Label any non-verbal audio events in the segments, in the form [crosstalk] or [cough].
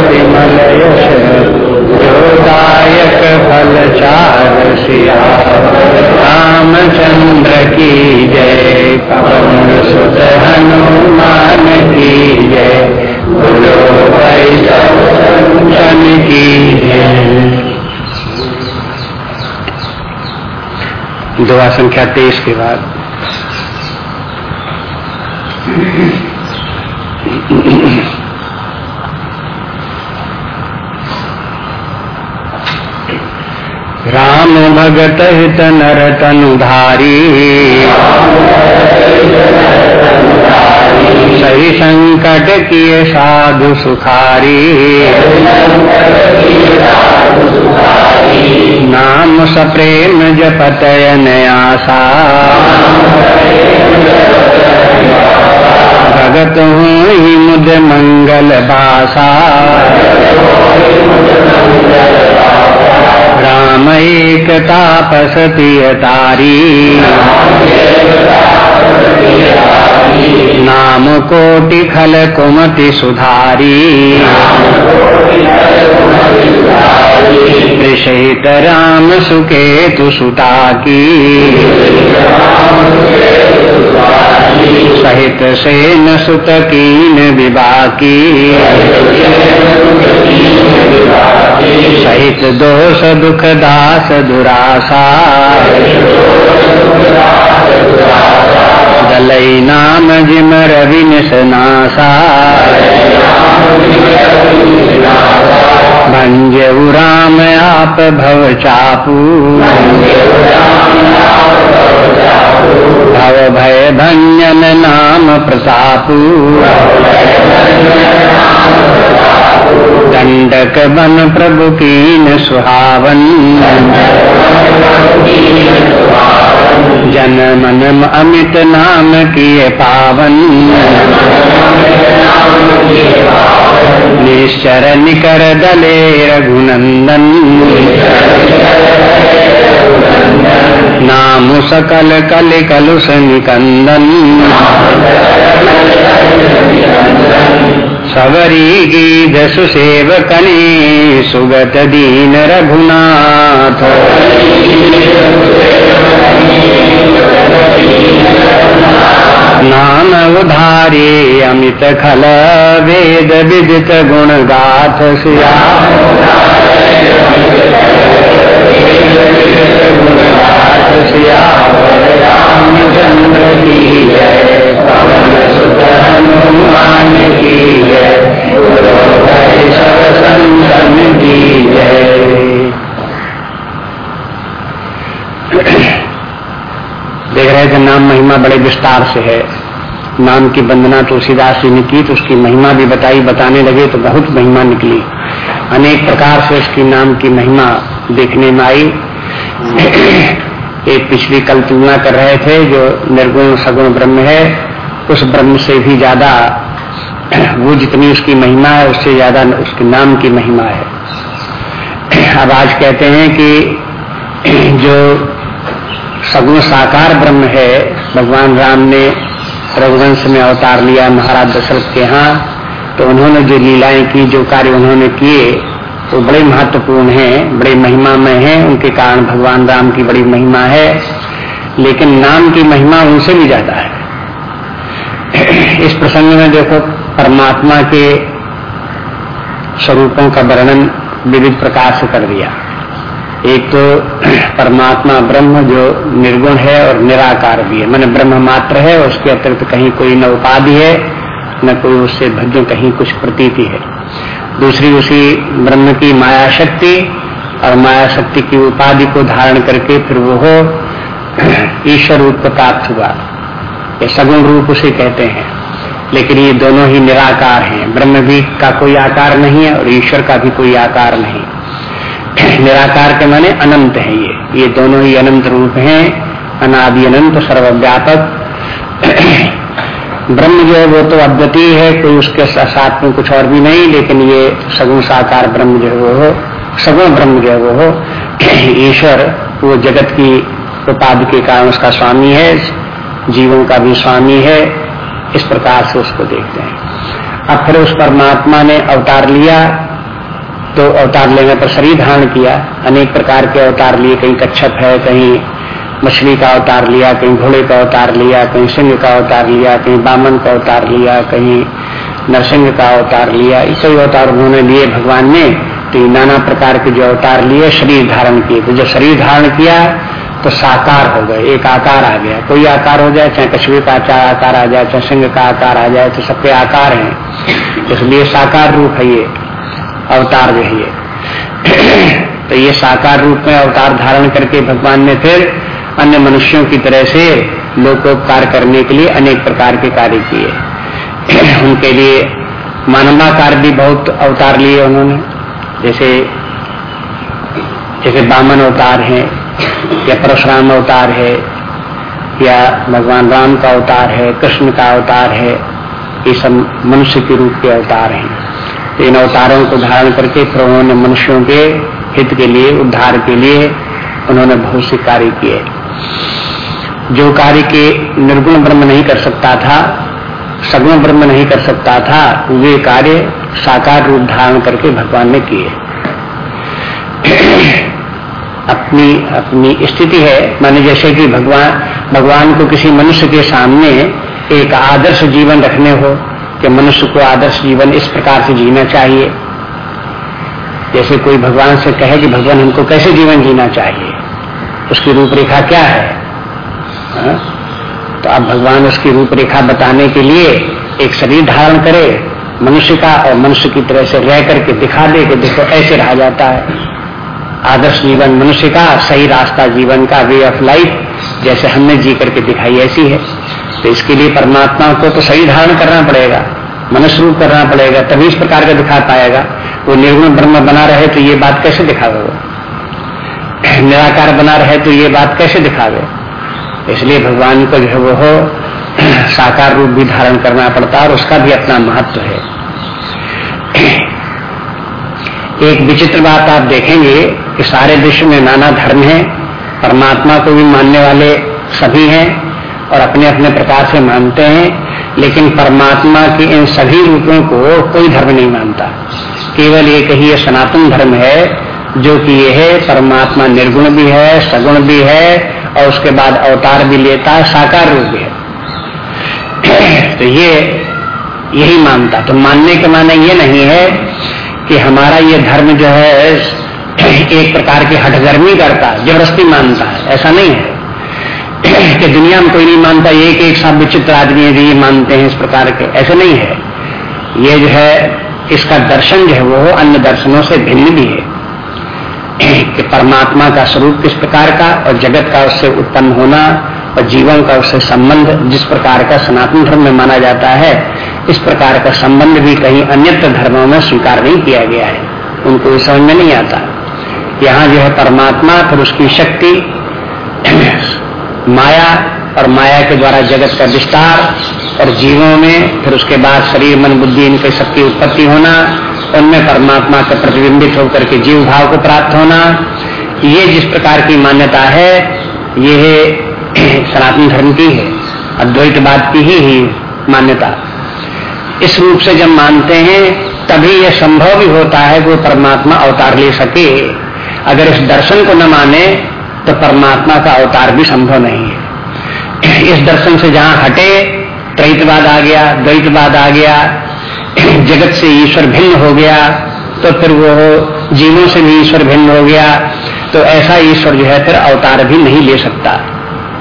विमल यश फल चार रामचंद्र की जय। पवन सुत हनुमान की की जय। दुआ संख्या तेईस के बाद। राम भगत हित नर तनुधारी। सही संकट किए साधु सुखारी। नाम सप्रेम जपतयन आशा। भगत हूँ ही मुद मंगल बासा। राम एक नाम कोटि खल कुमति सुधारी सहित राम सुकेतु सुता की सहित सेन सुत कीन विवाकी सहित दोष दुख दास दुरासा। दलई नाम जिम रवि निशनासा। भंजऊ राम आप भव चापू। भव भय भंजन नाम प्रतापू दंडक बन प्रभु कीन सुहावन। जन मन अमित नाम किए पावन। निश्चर निकर दले रघुनंदन। नाम सकल कल कलुष निकंदन सवरी सुसेवकने सुगत दीन रघुनाथ नाम उधारे अमित खल वेद विदित गुण गाथ सिया रामचंद्र की पवन हनुमान की सब संतन की देख रहे थे नाम महिमा बड़े विस्तार से है। नाम की वंदना तुलसीदास जी ने की तो उसकी महिमा भी बताई, बताने लगे तो बहुत महिमा निकली। अनेक प्रकार से उसकी नाम की महिमा देखने में आई। एक पिछली कल तुलना कर रहे थे, जो निर्गुण सगुण ब्रह्म है, उस ब्रह्म से भी ज़्यादा, वो जितनी उसकी महिमा है, उससे ज़्यादा उसके नाम की महिमा है। अब आज कहते हैं कि, जो सगुण साकार ब्रह्म है, भगवान राम ने रघुवंश में अवतार लिया, महाराज दशरथ के यहाँ तो उन्होंने जो लीलाएँ की, जो कार्य उन्होंने किए वो बड़े महत्वपूर्ण हैं, बड़े महिमा में हैं, उनके कारण भगवान राम की बड़ी महिमा है, लेकिन नाम की महिमा उनसे भी ज़्यादा है। इस प्रसंग में देखो, परमात्मा के स्वरूपों का वर्णन विविध प्रकार से कर दिया। एक तो परमात्मा ब्रह्म जो निर्गुण है और निराकार भी है। मैंने ब्रह्म मात्र है, उसके अतिरिक्त कहीं कोई न उपाधि है, न कोई उससे भज्य कहीं कुछ प्रतीति है। दूसरी उसी ब्रह्म की माया शक्ति और माया शक्ति की उपाधि को धारण करके फिर वो हो, [clears throat] ईश्वर रूप को प्राप्त हुआ। ये सगुण रूप उसे कहते हैं। लेकिन ये दोनों ही निराकार हैं। ब्रह्म भी का कोई आकार नहीं है और ईश्वर का भी कोई आकार नहीं। [clears throat] निराकार के माने अनंत है ये। ये दोनों ही अनंत रूप हैं। अनादि अनंत सर्वव्यापक। [clears throat] ब्रह्म जो है वो तो अद्वितीय है, कोई उसके साथ में कुछ और भी नहीं, लेकिन ये सगुण साकार ब्रह्म जो है वो हो, सगुण ब्रह्म जो है वो हो, [clears throat] ईश्वर, वो जगत की उपाधि के कारण उसका स्वामी है, जीवों का भी स्वामी है, इस प्रकार से उसको देखते हैं। अब फिर उस परमात्मा ने अवतार लिया तो अवतार लेने पर शरीर धारण किया, अनेक प्रकार के अवतार लिए, कहीं कच्छप है, कहीं मछली का अवतार लिया, कहीं घोड़े का अवतार लिया, कहीं सिंह का अवतार लिया, कहीं बामन का अवतार लिया, कहीं नरसिंह का अवतार लिया कई अवतार उन्होंने लिए भगवान ने। तो नाना प्रकार के जो अवतार लिए, शरीर धारण किए। तो जब शरीर धारण किया तो साकार हो गए, एक आकार आ गया। कोई आकार हो जाए, चाहे कछुए का आकार आ जाए, चाहे सिंह का आकार आ जाए तो सबके आकार हैं। इसलिए साकार रूप है ये, अवतार जो है ये। [clears throat] तो ये साकार रूप में अवतार धारण करके भगवान ने फिर अन्य मनुष्यों की तरह से लोकोपकार करने के लिए अनेक प्रकार के कार्य किए। [clears throat] उनके लिए मानवाकार भी बहुत अवतार लिए उन्होंने। जैसे जैसे बामन अवतार है, या परशुराम अवतार है, या भगवान राम का अवतार है, कृष्ण का अवतार है, ये सब मनुष्य के रूप के अवतार हैं। तो इन अवतारों को धारण करके फिर उन्होंने मनुष्यों के हित के लिए, उद्धार के लिए उन्होंने बहुत से कार्य किए। जो कार्य के निर्गुण ब्रह्म नहीं कर सकता था, सगुण ब्रह्म नहीं कर सकता था, वे कार्य साकार रूप धारण करके भगवान ने किए। अपनी अपनी स्थिति है, माने जैसे कि भगवान भगवान को किसी मनुष्य के सामने एक आदर्श जीवन रखने हो, कि मनुष्य को आदर्श जीवन इस प्रकार से जीना चाहिए। जैसे कोई भगवान से कहे कि भगवान हमको कैसे जीवन जीना चाहिए? उसकी रूपरेखा क्या है? तो अब भगवान उसकी रूपरेखा बताने के लिए एक शरीर धारण करे, मनुष्य का और मनुष्य की तरह से रह करके दिखा दे कि देखो ऐसे रहा जाता है। आदर्श जीवन मनुष्य का, सही रास्ता जीवन का वे ऑफ़ लाइफ जैसे हमने जी करके दिखाई ऐसी है। तो इसके लिए परमात्मा को तो सही धारण करना पड़ेगा, मनुष्य रूप करना पड़ेगा, तभी इस प्रकार का दिखा पाएगा। वो निर्गुण ब्रह्म बना रहे तो ये बात कैसे दिखावे वो निराकार बना रहे तो ये बात कैसे दिखावे? इसलिए भगवान को जो है वो साकार रूप भी धारण करना पड़ता है और उसका भी अपना महत्व है। एक विचित्र बात आप देखेंगे कि सारे विश्व में नाना धर्म है, परमात्मा को भी मानने वाले सभी हैं और अपने अपने प्रकार से मानते हैं, लेकिन परमात्मा के इन सभी रूपों को कोई धर्म नहीं मानता। केवल एक ही सनातन धर्म है जो कि ये है, परमात्मा निर्गुण भी है, सगुण भी है, और उसके बाद अवतार भी लेता है, साकार रूप भी है। [clears throat] तो ये, यही मानता। तो मानने के माने ये नहीं है कि हमारा ये धर्म जो है, [clears throat] एक प्रकार की हठगर्मी करता है ज़बरदस्ती मानता है। ऐसा नहीं है। [clears throat] कि दुनिया में कोई नहीं मानता, एक एक साथ विचित्र आदमी ये मानते हैं इस प्रकार के। ऐसे नहीं है। ये जो है, इसका दर्शन जो है, वो अन्य दर्शनों से भिन्न भी है। कि परमात्मा का स्वरूप किस प्रकार का और जगत का उससे उत्पन्न होना और जीवन का उससे संबंध जिस प्रकार का सनातन धर्म में माना जाता है, इस प्रकार का संबंध भी कहीं अन्यत्र धर्मों में स्वीकार नहीं किया गया है। उनको समझ में नहीं आता। यहाँ जो है परमात्मा फिर उसकी शक्ति, [clears throat] माया और माया के द्वारा जगत का विस्तार और जीवों में फिर उसके बाद शरीर, मन, बुद्धि इनके सबकी उत्पत्ति होना उनमें परमात्मा का प्रतिबिंबित होकर के जीव भाव को प्राप्त होना ये जिस प्रकार की मान्यता है ये सनातन धर्म की है अद्वैतवाद की ही, ही मान्यता। इस रूप से जब मानते हैं तभी यह संभव भी होता है कि वो परमात्मा अवतार ले सके। अगर इस दर्शन को न माने तो परमात्मा का अवतार भी संभव नहीं है। इस दर्शन से जहाँ हटे त्रैतवाद आ गया द्वैतवाद आ गया जगत से ईश्वर भिन्न हो गया तो फिर वो जीवों से भी ईश्वर भिन्न हो गया तो ऐसा ईश्वर जो है फिर अवतार भी नहीं ले सकता।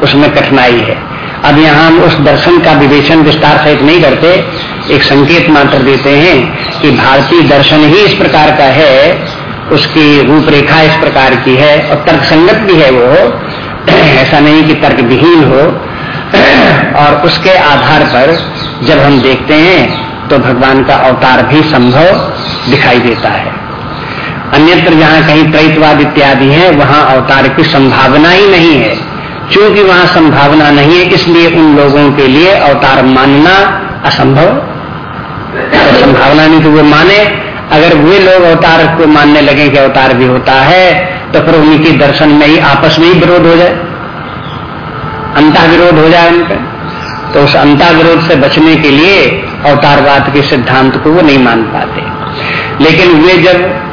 उसमें कठिनाई है। अब यहाँ हम उस दर्शन का विवेचन विस्तार सहित नहीं करते, एक संकेत मात्र देते हैं कि भारतीय दर्शन ही इस प्रकार का है, उसकी रूपरेखा इस प्रकार की है, और तर्क संगत भी है वो। [clears throat] ऐसा नहीं कि तर्क विहीन हो। [clears throat] और उसके आधार पर जब हम देखते हैं तो भगवान का अवतार भी संभव दिखाई देता है। अन्यत्र जहाँ कहीं त्रैतवाद इत्यादि है, वहाँ अवतार की संभावना ही नहीं है। क्योंकि वहाँ संभावना नहीं है, इसलिए उन लोगों के लिए अवतार मानना असंभव। तो संभावना नहीं तो वो माने। अगर वे लोग अवतार को मानने लगे कि अवतार भी होता है तो फिर उनकी दर्शन में ही आपस में ही विरोध हो जाए। अंत विरोध हो जाए उनका। तो उस अंताग्रोध से बचने के लिए अवतारवाद के सिद्धांत को वो नहीं मान पाते। लेकिन वे जब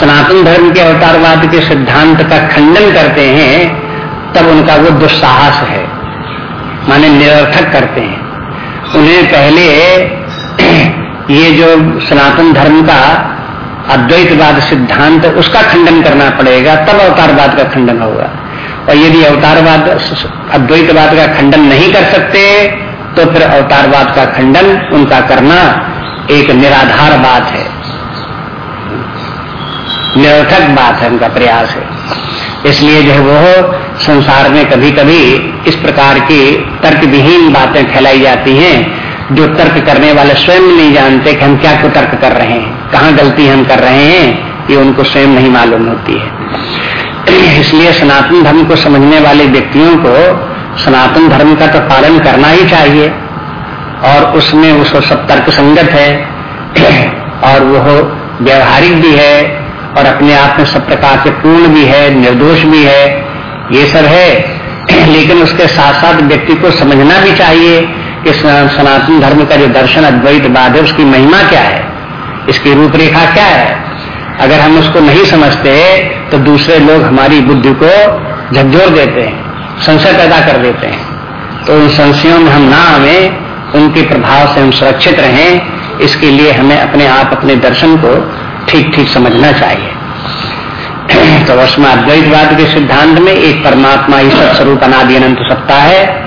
सनातन धर्म के अवतारवाद के सिद्धांत का खंडन करते हैं, तब उनका वो दुस्साहस है। माने निरर्थक करते हैं। उन्हें पहले ये जो सनातन धर्म का अद्वैतवाद सिद्धांत, उसका खंडन करना पड़ेगा, तब अवतारवाद का खंडन होगा। और यदि अवतारवाद, अद्वैतवाद का खंडन नहीं कर सकते तो फिर अवतारवाद का खंडन, उनका करना एक निराधार बात है। निरर्थक बात है उनका प्रयास है। इसलिए जो है वो संसार में कभी कभी इस प्रकार की तर्क विहीन बातें फैलाई जाती हैं, जो तर्क करने वाले स्वयं नहीं जानते कि हम क्या को तर्क कर रहे हैं, कहाँ गलती हम कर रहे हैं, ये उनको स्वयं नहीं मालूम होती है। इसलिए सनातन धर्म को समझने वाले व्यक्तियों को सनातन धर्म का तो पालन करना ही चाहिए। और उसमें उसको सब तर्क संगत है, [clears throat] और वह व्यवहारिक भी है, और अपने आप में सब प्रकार से पूर्ण भी है, निर्दोष भी है, ये सब है। [clears throat] लेकिन उसके साथ साथ व्यक्ति को समझना भी चाहिए कि सनातन धर्म का जो दर्शन अद्वैतवाद है, उसकी महिमा क्या है? इसकी रूपरेखा क्या है? अगर हम उसको नहीं समझते तो दूसरे लोग हमारी बुद्धि को झकझोर देते हैं, संशय पैदा कर देते हैं। तो उन संशयों में हम ना आवे, उनके प्रभाव से हम सुरक्षित रहें, इसके लिए हमें अपने आप, अपने दर्शन को ठीक ठीक समझना चाहिए। तो उसमें अद्वैतवाद के सिद्धांत में एक परमात्मा ही सत्स्वरूप अनादि अनंत सत्ता है।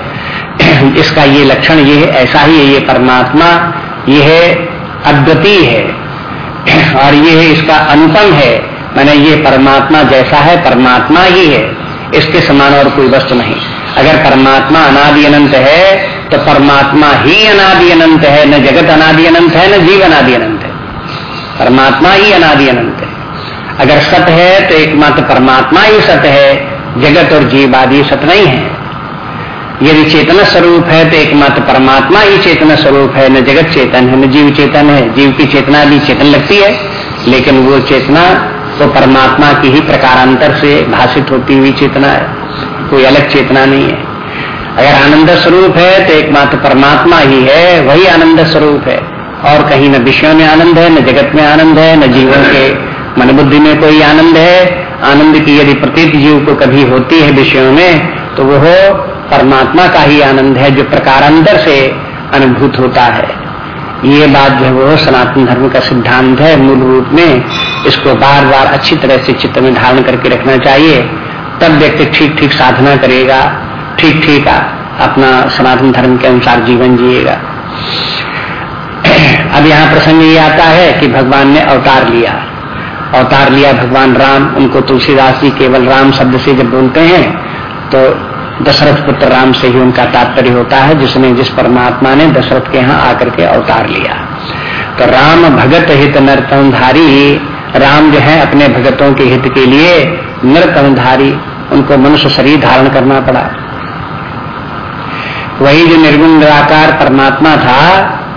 इसका ये लक्षण ये है, ऐसा ही है ये परमात्मा, ये है अद्वितीय है। और ये इसका अनुपम है। मैंने ये परमात्मा जैसा है, परमात्मा ही है। इसके समान और कोई वस्तु नहीं। अगर परमात्मा अनादि अनंत है तो परमात्मा ही अनादि अनंत है, न जगत अनादि अनंत है, न जीव अनादि अनंत है। परमात्मा ही अनादि अनंत है। अगर सत्य है तो एकमात्र परमात्मा ही सत्य है। जगत और जीव आदि सत्य नहीं है। यदि चेतना स्वरूप है तो एकमात्र परमात्मा ही चेतना स्वरूप है, न जगत चेतन है, न जीव चेतन है। जीव की चेतना भी चेतन लगती है, लेकिन वो चेतना तो परमात्मा की ही प्रकारांतर से भाषित होती हुई चेतना है। कोई अलग चेतना नहीं है। अगर आनंद स्वरूप है तो एकमात्र परमात्मा ही है, वही आनंद स्वरूप है। और कहीं न विषयों में आनंद है, न जगत में आनंद है, न जीवन के मन बुद्धि में कोई आनंद है। आनंद की यदि प्रतीत जीव को कभी होती है विषयों में तो वह परमात्मा का ही आनंद है, जो प्रकार अंदर से अनुभूत होता है। ये बात जो वो सनातन धर्म का सिद्धांत है। मूल रूप में इसको बार बार अच्छी तरह से चित्त में धारण करके रखना चाहिए। तब व्यक्ति ठीक ठीक साधना करेगा ठीक ठीक अपना सनातन धर्म के अनुसार जीवन जिएगा। अब यहाँ प्रसंग ये आता है कि भगवान ने अवतार लिया। अवतार लिया भगवान राम। उनको तुलसीदास जी केवल राम शब्द से जब बोलते हैं तो दशरथ पुत्र राम से ही उनका तात्पर्य होता है, जिसने जिस परमात्मा ने दशरथ के यहाँ आकर के अवतार लिया। तो राम भगत हित नरतमधारी राम जो है अपने भगतों के हित के लिए नरतमधारी उनको मनुष्य शरीर धारण करना पड़ा। वही जो निर्गुण निराकार परमात्मा था,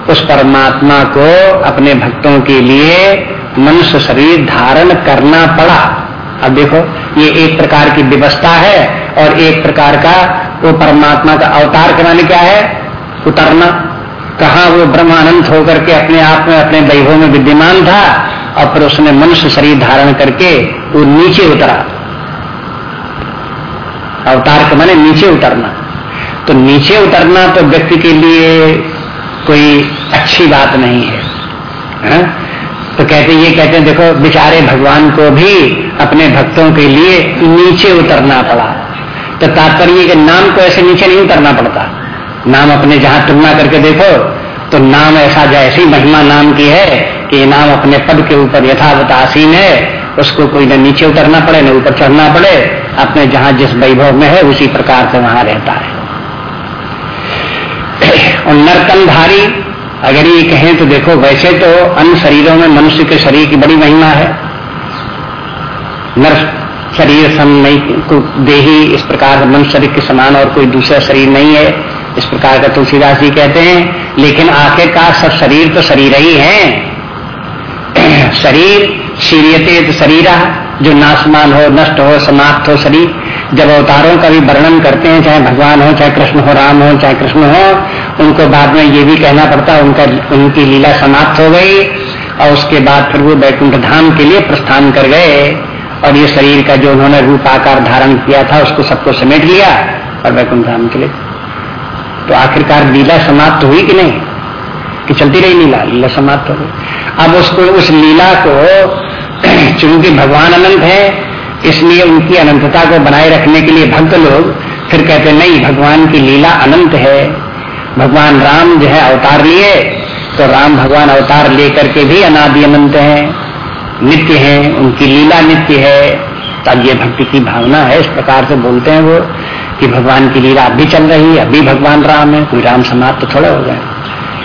उस परमात्मा को अपने भक्तों के लिए मनुष्य शरीर धारण करना पड़ा। अब देखो ये एक प्रकार की व्यवस्था है और एक प्रकार का वो परमात्मा का अवतार के माने क्या है? उतरना। कहा वो ब्रह्मानंद होकर के अपने आप में अपने वैभव में विद्यमान था और फिर उसने मनुष्य शरीर धारण करके वो नीचे उतरा। अवतार के माने नीचे उतरना। तो नीचे उतरना तो व्यक्ति के लिए कोई अच्छी बात नहीं है, है? तो कहते ये कहते हैं देखो बेचारे भगवान को भी अपने भक्तों के लिए नीचे उतरना पड़ा। तो तात्पर्य के नाम को ऐसे नीचे नहीं उतरना पड़ता। नाम अपने जहाँ तुलना करके देखो तो नाम ऐसा जैसी महिमा नाम की है कि नाम अपने पद के ऊपर यथावत आसीन है, उसको कोई न नीचे उतरना पड़े, न ऊपर चढ़ना पड़े। अपने जहाँ जिस वैभव में है, उसी प्रकार से वहाँ रहता है। [clears throat] और नरतनधारी अगर ये कहें तो देखो, वैसे तो अन्य शरीरों में मनुष्य के शरीर की बड़ी महिमा है। नर शरीर सम नहीं देही, इस प्रकार मनुष्य शरीर के समान और कोई दूसरा शरीर नहीं है, इस प्रकार का तुलसीदास जी कहते हैं। लेकिन का सब शरीर तो शरीर ही है। [clears throat] शरीर, शीरियते तो शरीर, जो नाशमान हो, नष्ट हो, समाप्त हो शरीर। जब अवतारों का भी वर्णन करते हैं, चाहे भगवान हो, चाहे कृष्ण हो, राम हो, चाहे कृष्ण हो, उनको बाद में ये भी कहना पड़ता, उनका, उनकी लीला समाप्त हो गई, और उसके बाद फिर वो बैकुंठ धाम के लिए प्रस्थान कर गए। और ये शरीर का जो उन्होंने रूप आकार धारण किया था, उसको सबको समेट लिया और बैकुंठ धाम के लिए। तो आखिरकार लीला समाप्त हुई कि नहीं? कि चलती रही लीला? लीला समाप्त हो गई। अब उसको, उस लीला को [clears throat] चूँकि भगवान अनंत है, इसलिए उनकी अनंतता को बनाए रखने के लिए भक्त लोग फिर कहते नहीं, भगवान की लीला अनंत है। भगवान राम जो है अवतार लिए तो राम भगवान अवतार लेकर के भी अनादि अनंत है। नित्य है, उनकी लीला नित्य है। तब ये भक्ति की भावना है, इस प्रकार से बोलते हैं वो कि भगवान की लीला अभी चल रही है, अभी भगवान राम है, कोई राम समाप्त तो थोड़े हो गए।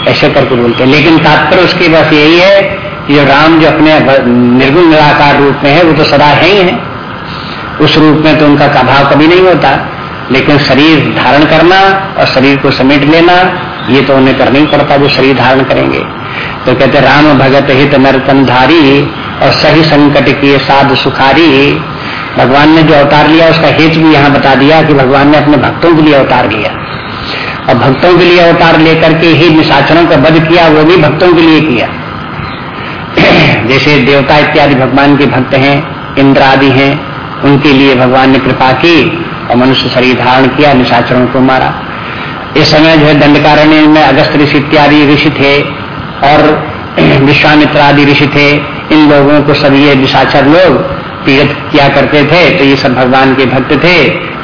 ऐसे करके बोलते हैं। लेकिन तात्पर्य उसके बस यही है कि जो राम जो अपने निर्गुण निराकार रूप में है, वो तो सदा है ही है। उस रूप में तो उनका अभाव कभी नहीं होता। लेकिन शरीर धारण करना और शरीर को समेट लेना, ये तो उन्हें करना ही पड़ता, जो शरीर धारण करेंगे। तो कहते राम भगत हित नरतनधारी और सही संकट की साध सुखारी भगवान ने जो अवतार लिया, उसका हित भी यहाँ बता दिया कि भगवान ने अपने भक्तों के लिए अवतार लिया। और भक्तों के लिए अवतार लेकर के ही निशाचरों का वध किया, वो भी भक्तों के लिए किया। [clears throat] जैसे देवता इत्यादि भगवान के भक्त हैं, इंद्र आदि हैं, उनके लिए भगवान ने कृपा की और मनुष्य शरीर धारण किया, निशाचरों को मारा। इस समय जो है दंडकारण्य में अगस्त ऋषि इत्यादि ऋषि थे और [clears throat] विश्वामित्र आदि ऋषि थे। इन लोगों को सब ये निशाचर लोग पीड़ित किया करते थे तो ये सब भगवान के भक्त थे।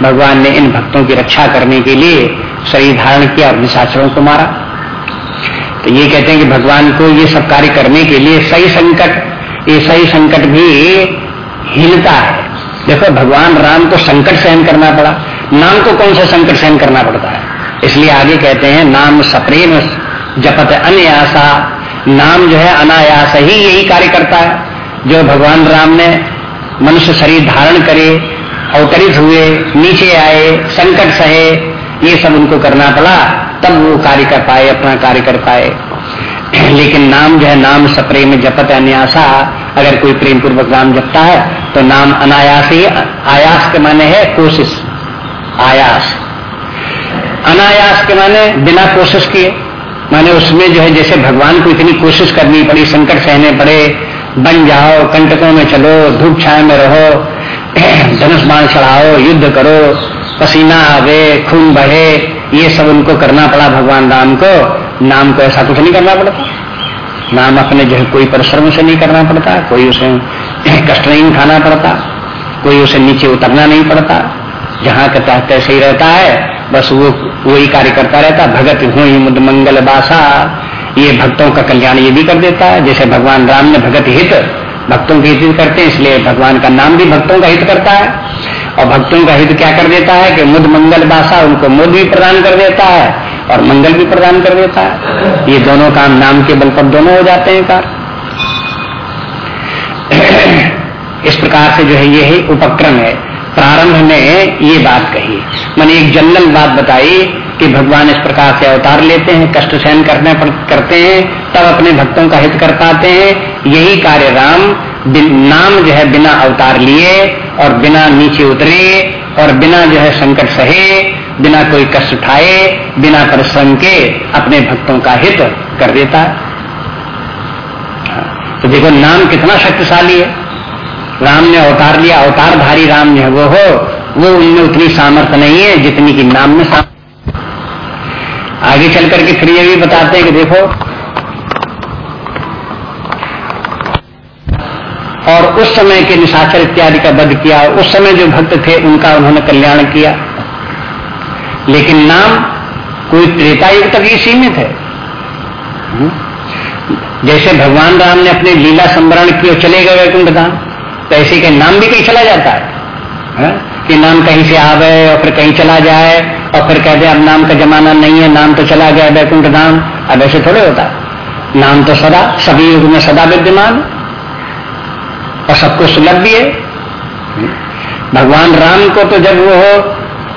भगवान ने इन भक्तों की रक्षा करने के लिए शरीर धारण किया और निशाचरों को मारा। तो ये कहते हैं कि भगवान को ये सब कार्य करने के लिए सही संकट, ये सही संकट भी हीनता है। देखो, भगवान राम को संकट सहन करना पड़ा। नाम को कौन सा संकट सहन करना पड़ता है? इसलिए आगे कहते हैं, नाम सप्रेम जपत अनयासा नाम जो है अनायास ही यही कार्य करता है। जो भगवान राम ने मनुष्य शरीर धारण करे, अवतरित हुए, नीचे आए, संकट सहे, ये सब उनको करना पड़ा, तब वो कार्य कर पाए, अपना कार्य कर पाए। लेकिन नाम जो है, नाम सप्रेम जपत अन्यासा। अगर कोई प्रेम पूर्वक नाम जपता है तो नाम अनायास ही, आयास के माने है कोशिश। आयास। अनायास के माने बिना कोशिश किए। माने उसमें जो है, जैसे भगवान को इतनी कोशिश करनी पड़ी, संकट सहने पड़े, बन जाओ, कंटकों में चलो, धूप छाए में रहो [clears throat] धनुष बाण चढ़ाओ, युद्ध करो, पसीना आवे, खून बहे, ये सब उनको करना पड़ा भगवान राम को। नाम को ऐसा कुछ नहीं करना पड़ता। नाम अपने जो है, कोई परिश्रम से नहीं करना पड़ता, कोई उसे [clears throat] कष्ट नहीं उठाना पड़ता, कोई उसे नीचे उतरना नहीं पड़ता। जहाँ का तहत ही रहता है बस वो, वही कार्य करता रहता, भगत हो मुद मंगल बासा। ये भक्तों का कल्याण ये भी कर देता है। जैसे भगवान राम ने भगत हित भक्तों के हित करते हैं, इसलिए भगवान का नाम भी भक्तों का हित करता है। और भक्तों का हित क्या कर देता है कि मुद मंगल बासा उनको मुद भी प्रदान कर देता है और मंगल भी प्रदान कर देता है। ये दोनों काम नाम के बल पर दोनों हो जाते हैं कार इस प्रकार से जो है ये ही उपक्रम है। प्रारंभ में ये बात कही। मैंने एक जनरल बात बताई कि भगवान इस प्रकार से अवतार लेते हैं, कष्ट सहन करने पर करते हैं, तब अपने भक्तों का हित कर पाते हैं। यही कार्य राम नाम जो है बिना अवतार लिए और बिना नीचे उतरे और बिना जो है संकट सहे, बिना कोई कष्ट उठाए, बिना परिश्रम के अपने भक्तों का हित कर देता। है तो देखो, नाम कितना शक्तिशाली है। राम ने अवतार लिया, अवतारधारी राम जो वो हो, वो उनमें उतनी सामर्थ्य नहीं है जितनी कि नाम में सामर्थ्य आगे चल करके फिर ये भी बताते हैं कि देखो। और उस समय के निशाचर इत्यादि का वध किया, उस समय जो भक्त थे, उनका उन्होंने कल्याण किया। लेकिन नाम कोई त्रेता युग तक ही सीमित है। हम्म? जैसे भगवान राम ने अपने लीला संवरण की और चले गए वैकुंठ धाम तो ऐसे के नाम भी कहीं चला जाता है, है? कि नाम कहीं से आवे और फिर कहीं चला जाए और फिर कहते अब नाम का जमाना नहीं है नाम तो चला गया वैकुंठ धाम। अब ऐसे थोड़े होता। नाम तो सदा सभी युग में सदा विद्यमान। और सबको सुलभ भी है। भगवान राम को तो जब वो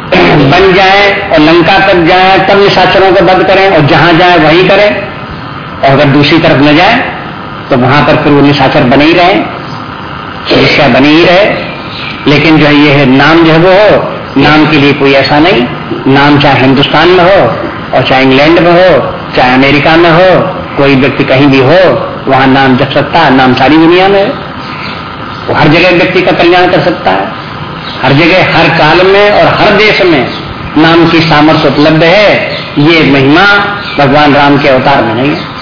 [clears throat] बन जाए और लंका तक जाए तब निशाचरों को बंद करें और जहाँ जाए वहीं करें। और अगर दूसरी तरफ़ न जाए तो वहाँ पर फिर वो निशाचर बने ही रहे। समस्या बनी ही रहे। लेकिन जो है, ये नाम जो है वो हो, नाम के लिए कोई ऐसा नहीं। नाम चाहे हिंदुस्तान में हो, और चाहे इंग्लैंड में हो, चाहे अमेरिका में हो, कोई व्यक्ति कहीं भी हो, वहाँ नाम जप सकता है, नाम सारी दुनिया में। वो हर जगह व्यक्ति का कल्याण कर सकता है। हर जगह, हर काल में और हर देश में नाम की सामर्थ्य उपलब्ध है। ये महिमा भगवान राम के अवतार में नहीं है।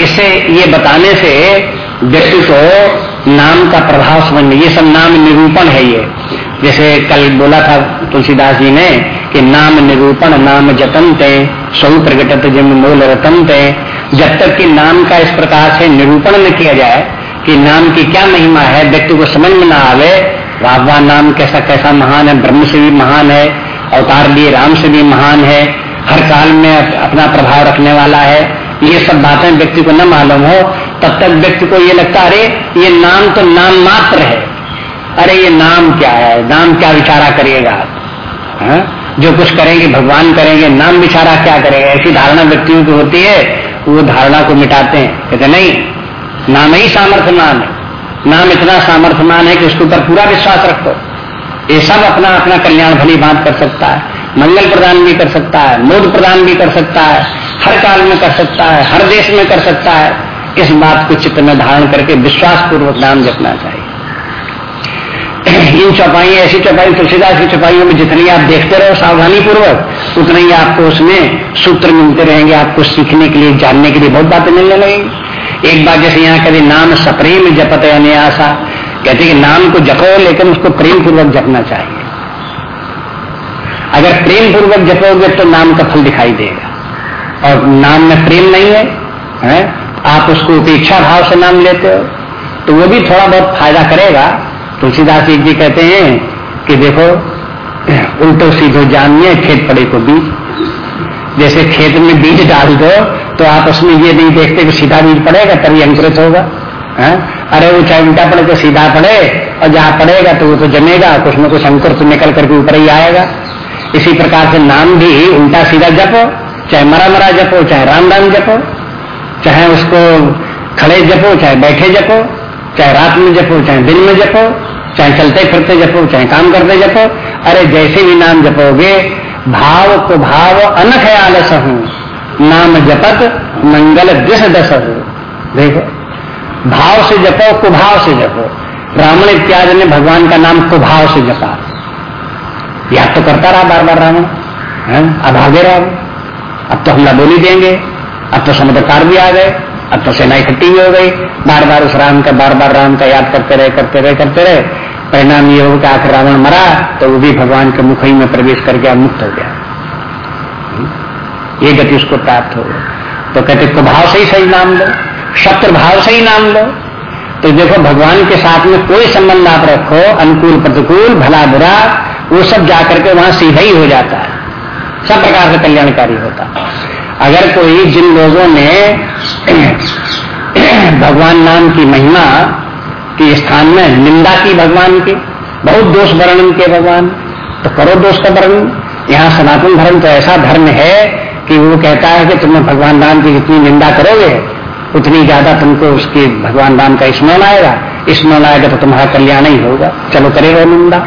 इससे ये बताने से व्यक्ति को नाम का प्रभाव समझ ये सब नाम निरूपण है ये। जैसे कल बोला था तुलसीदास जी ने कि नाम निरूपण, नाम जतन ते सौ प्रगटत जिम मूल रतन ते जब तक कि नाम का इस प्रकार से निरूपण न किया जाए कि नाम की क्या महिमा है, व्यक्ति को समझ में ना आवे राघवा नाम कैसा कैसा महान है, ब्रह्म से भी महान है, अवतार लिए राम से भी महान है, हर काल में अपना प्रभाव रखने वाला है। ये सब बातें व्यक्ति को न मालूम हो, तब तक व्यक्ति को ये लगता, अरे, ये नाम तो नाम मात्र है। अरे, ये नाम क्या है? नाम क्या विचारा करिएगा हाँ? जो कुछ करेंगे, भगवान करेंगे, नाम विचारा क्या करेगा? ऐसी धारणा व्यक्तियों की होती है, वो धारणा को मिटाते हैं। कहते नहीं, नाम ही सामर्थ्यमान है। नाम इतना सामर्थ्यमान है कि उसके ऊपर पूरा विश्वास रखो। ये सब अपना अपना कल्याण भली बात कर सकता है। मंगल प्रदान भी कर सकता है, मोद प्रदान भी कर सकता है। हर काल में कर सकता है, हर देश में कर सकता है। इस बात को चित्त में धारण करके विश्वास पूर्वक नाम जपना चाहिए। इन चौपाई, ऐसी चौपाई, तुलसीदास की चौपाइयों में जितनी आप देखते रहो सावधानी पूर्वक उतना ही आपको उसमें सूत्र मिलते रहेंगे, आपको सीखने के लिए, जानने के लिए बहुत बातें मिलने लगेंगी। एक बात जैसे यहाँ कभी नाम सप्रेम जपत अन्यासा कहते कि नाम को जपो, लेकिन उसको प्रेम पूर्वक जपना चाहिए। अगर प्रेम पूर्वक जपोगे तो नाम का फल दिखाई देगा। और नाम में प्रेम नहीं है, है? आप उसको उपेक्षा भाव से नाम लेते हो तो वो भी थोड़ा बहुत फ़ायदा करेगा तुलसीदास जी जी कहते हैं कि देखो उल्टो सीधो जानिए खेत पड़े को बीज जैसे खेत में बीज डाल दो तो आप उसमें ये नहीं देखते कि सीधा बीज पड़ेगा तभी अंकुरित होगा है? अरे वो चाहे उल्टा पड़े तो सीधा पड़े और जहाँ पड़ेगा तो वो तो जमेगा कुछ न कुछ अंकुर तो निकल करके ऊपर ही आएगा इसी प्रकार से नाम भी उल्टा सीधा जपो चाहे मरा मरा जपो, चाहे राम राम जपो, चाहे उसको खड़े जपो, चाहे बैठे जपो, चाहे रात में जपो, चाहे दिन में जपो, चाहे चलते फिरते जपो, चाहे काम करते जपो, अरे जैसे भी नाम जपोगे, भाव को भाव अनखयालस हूँ, नाम जपत मंगल दिश दस हो। देखो, भाव से जपो, कुभाव से जपो। ब्राह्मण इत्यादि ने भगवान का नाम कुभाव से जपा। याद तो करता रहा बार बार रावण आगे रहा अब तो हमला बोली देंगे। अब तो समुद्रकार भी आ गए। अब तो सेना इकट्ठी भी हो गई। बार बार उस राम का बार बार राम का याद करते रहे करते रहे करते रहे। परिणाम ये हो कि आखिर रावण मरा तो वो भी भगवान के मुख ही में प्रवेश कर गया, मुक्त हो गया। ये गति उसको प्राप्त हो तो कहते कुभाव से ही सही नाम लो। शत्रु भाव से ही नाम लो। तो देखो, भगवान के साथ में कोई संबंध आप रखो अनुकूल प्रतिकूल भला बुरा वो सब जाकर के वहाँ सीधा ही हो जाता है। सब प्रकार से कल्याणकारी होता। अगर कोई जिन लोगों ने भगवान नाम की महिमा के स्थान में निंदा की भगवान की, बहुत दोष वर्णन के भगवान तो करो दोष का वर्णन। यहाँ सनातन धर्म तो ऐसा धर्म है कि वो कहता है कि तुम्हें भगवान राम की जितनी निंदा करोगे, उतनी ज़्यादा तुमको उसके भगवान राम का स्मरण आएगा। स्मरण आएगा तो तुम्हारा कल्याण ही होगा। चलो करे निंदा।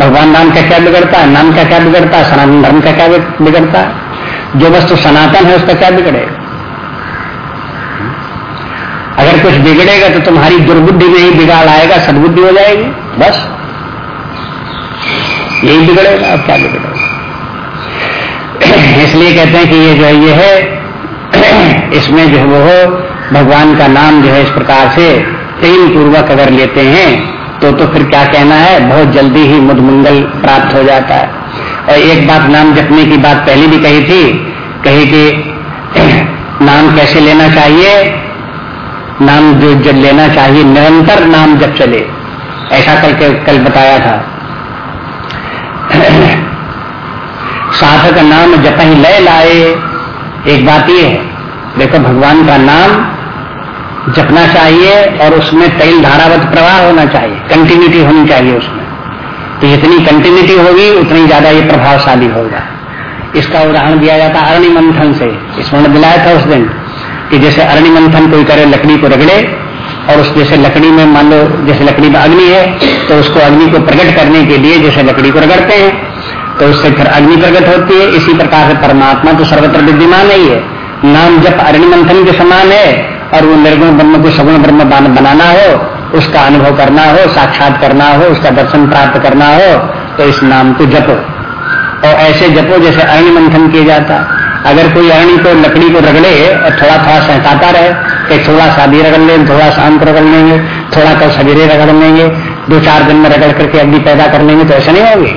भगवान राम का क्या बिगड़ता है? नाम का क्या बिगड़ता है? सनातन धर्म का क्या बिगड़ता है? जो वस्तु सनातन है, उसका क्या बिगड़ेगा? अगर कुछ बिगड़ेगा तो तुम्हारी दुर्बुद्धि में ही बिगाड़ आएगा, सदबुद्धि हो जाएगी, बस। यही बिगड़ेगा अब क्या बिगड़ेगा? इसलिए कहते हैं कि ये जो ये है, इसमें जो वो भगवान का नाम जो है इस प्रकार से प्रेम पूर्वक अगर लेते हैं तो तो फिर क्या कहना है? बहुत जल्दी ही मुद मंगल प्राप्त हो जाता है। और एक बात नाम जपने की बात पहले भी कही थी, कही कि [clears throat] नाम कैसे लेना चाहिए? नाम जो जब लेना चाहिए, निरंतर नाम जब चले। ऐसा कल कल बताया था। [clears throat] साधक नाम जप ही लय लाए। एक बात ये है, देखो, भगवान का नाम जपना चाहिए और उसमें तेल धारावत प्रवाह होना चाहिए कंटिन्यूटी होनी चाहिए उसमें। तो जितनी कंटिन्यूटी होगी, उतनी ज़्यादा ये प्रभावशाली होगा। इसका उदाहरण दिया जाता अरणि मंथन से। स्मरण दिलाया था उस दिन कि जैसे अरणि मंथन कोई करे, लकड़ी को रगड़े और उस जैसे लकड़ी में मान लो, जैसे लकड़ी में अग्नि है तो उसको अग्नि को प्रकट करने के लिए जैसे लकड़ी को रगड़ते हैं तो उससे फिर अग्नि प्रकट होती है। इसी प्रकार से परमात्मा तो सर्वत्र विद्यमान ही है। नाम जब अरण्य मंथन के समान है। और वो निर्गुण ब्रह्म को सगुण ब्रह्म बनाना हो, उसका अनुभव करना हो, साक्षात करना हो, उसका दर्शन प्राप्त करना हो तो इस नाम को जपो। और ऐसे जपो जैसे अरण्य मंथन किया जाता। अगर कोई अरण्य को, लकड़ी को रगड़े और थोड़ा थोड़ा सहकाता रहे कि थोड़ा शादी रगड़ लेंगे थोड़ा शांत रगड़ लेंगे, थोड़ा कल सवेरे रगड़ लेंगे दो चार दिन में रगड़ करके अग्नि पैदा कर लेंगे तो ऐसा नहीं होगी।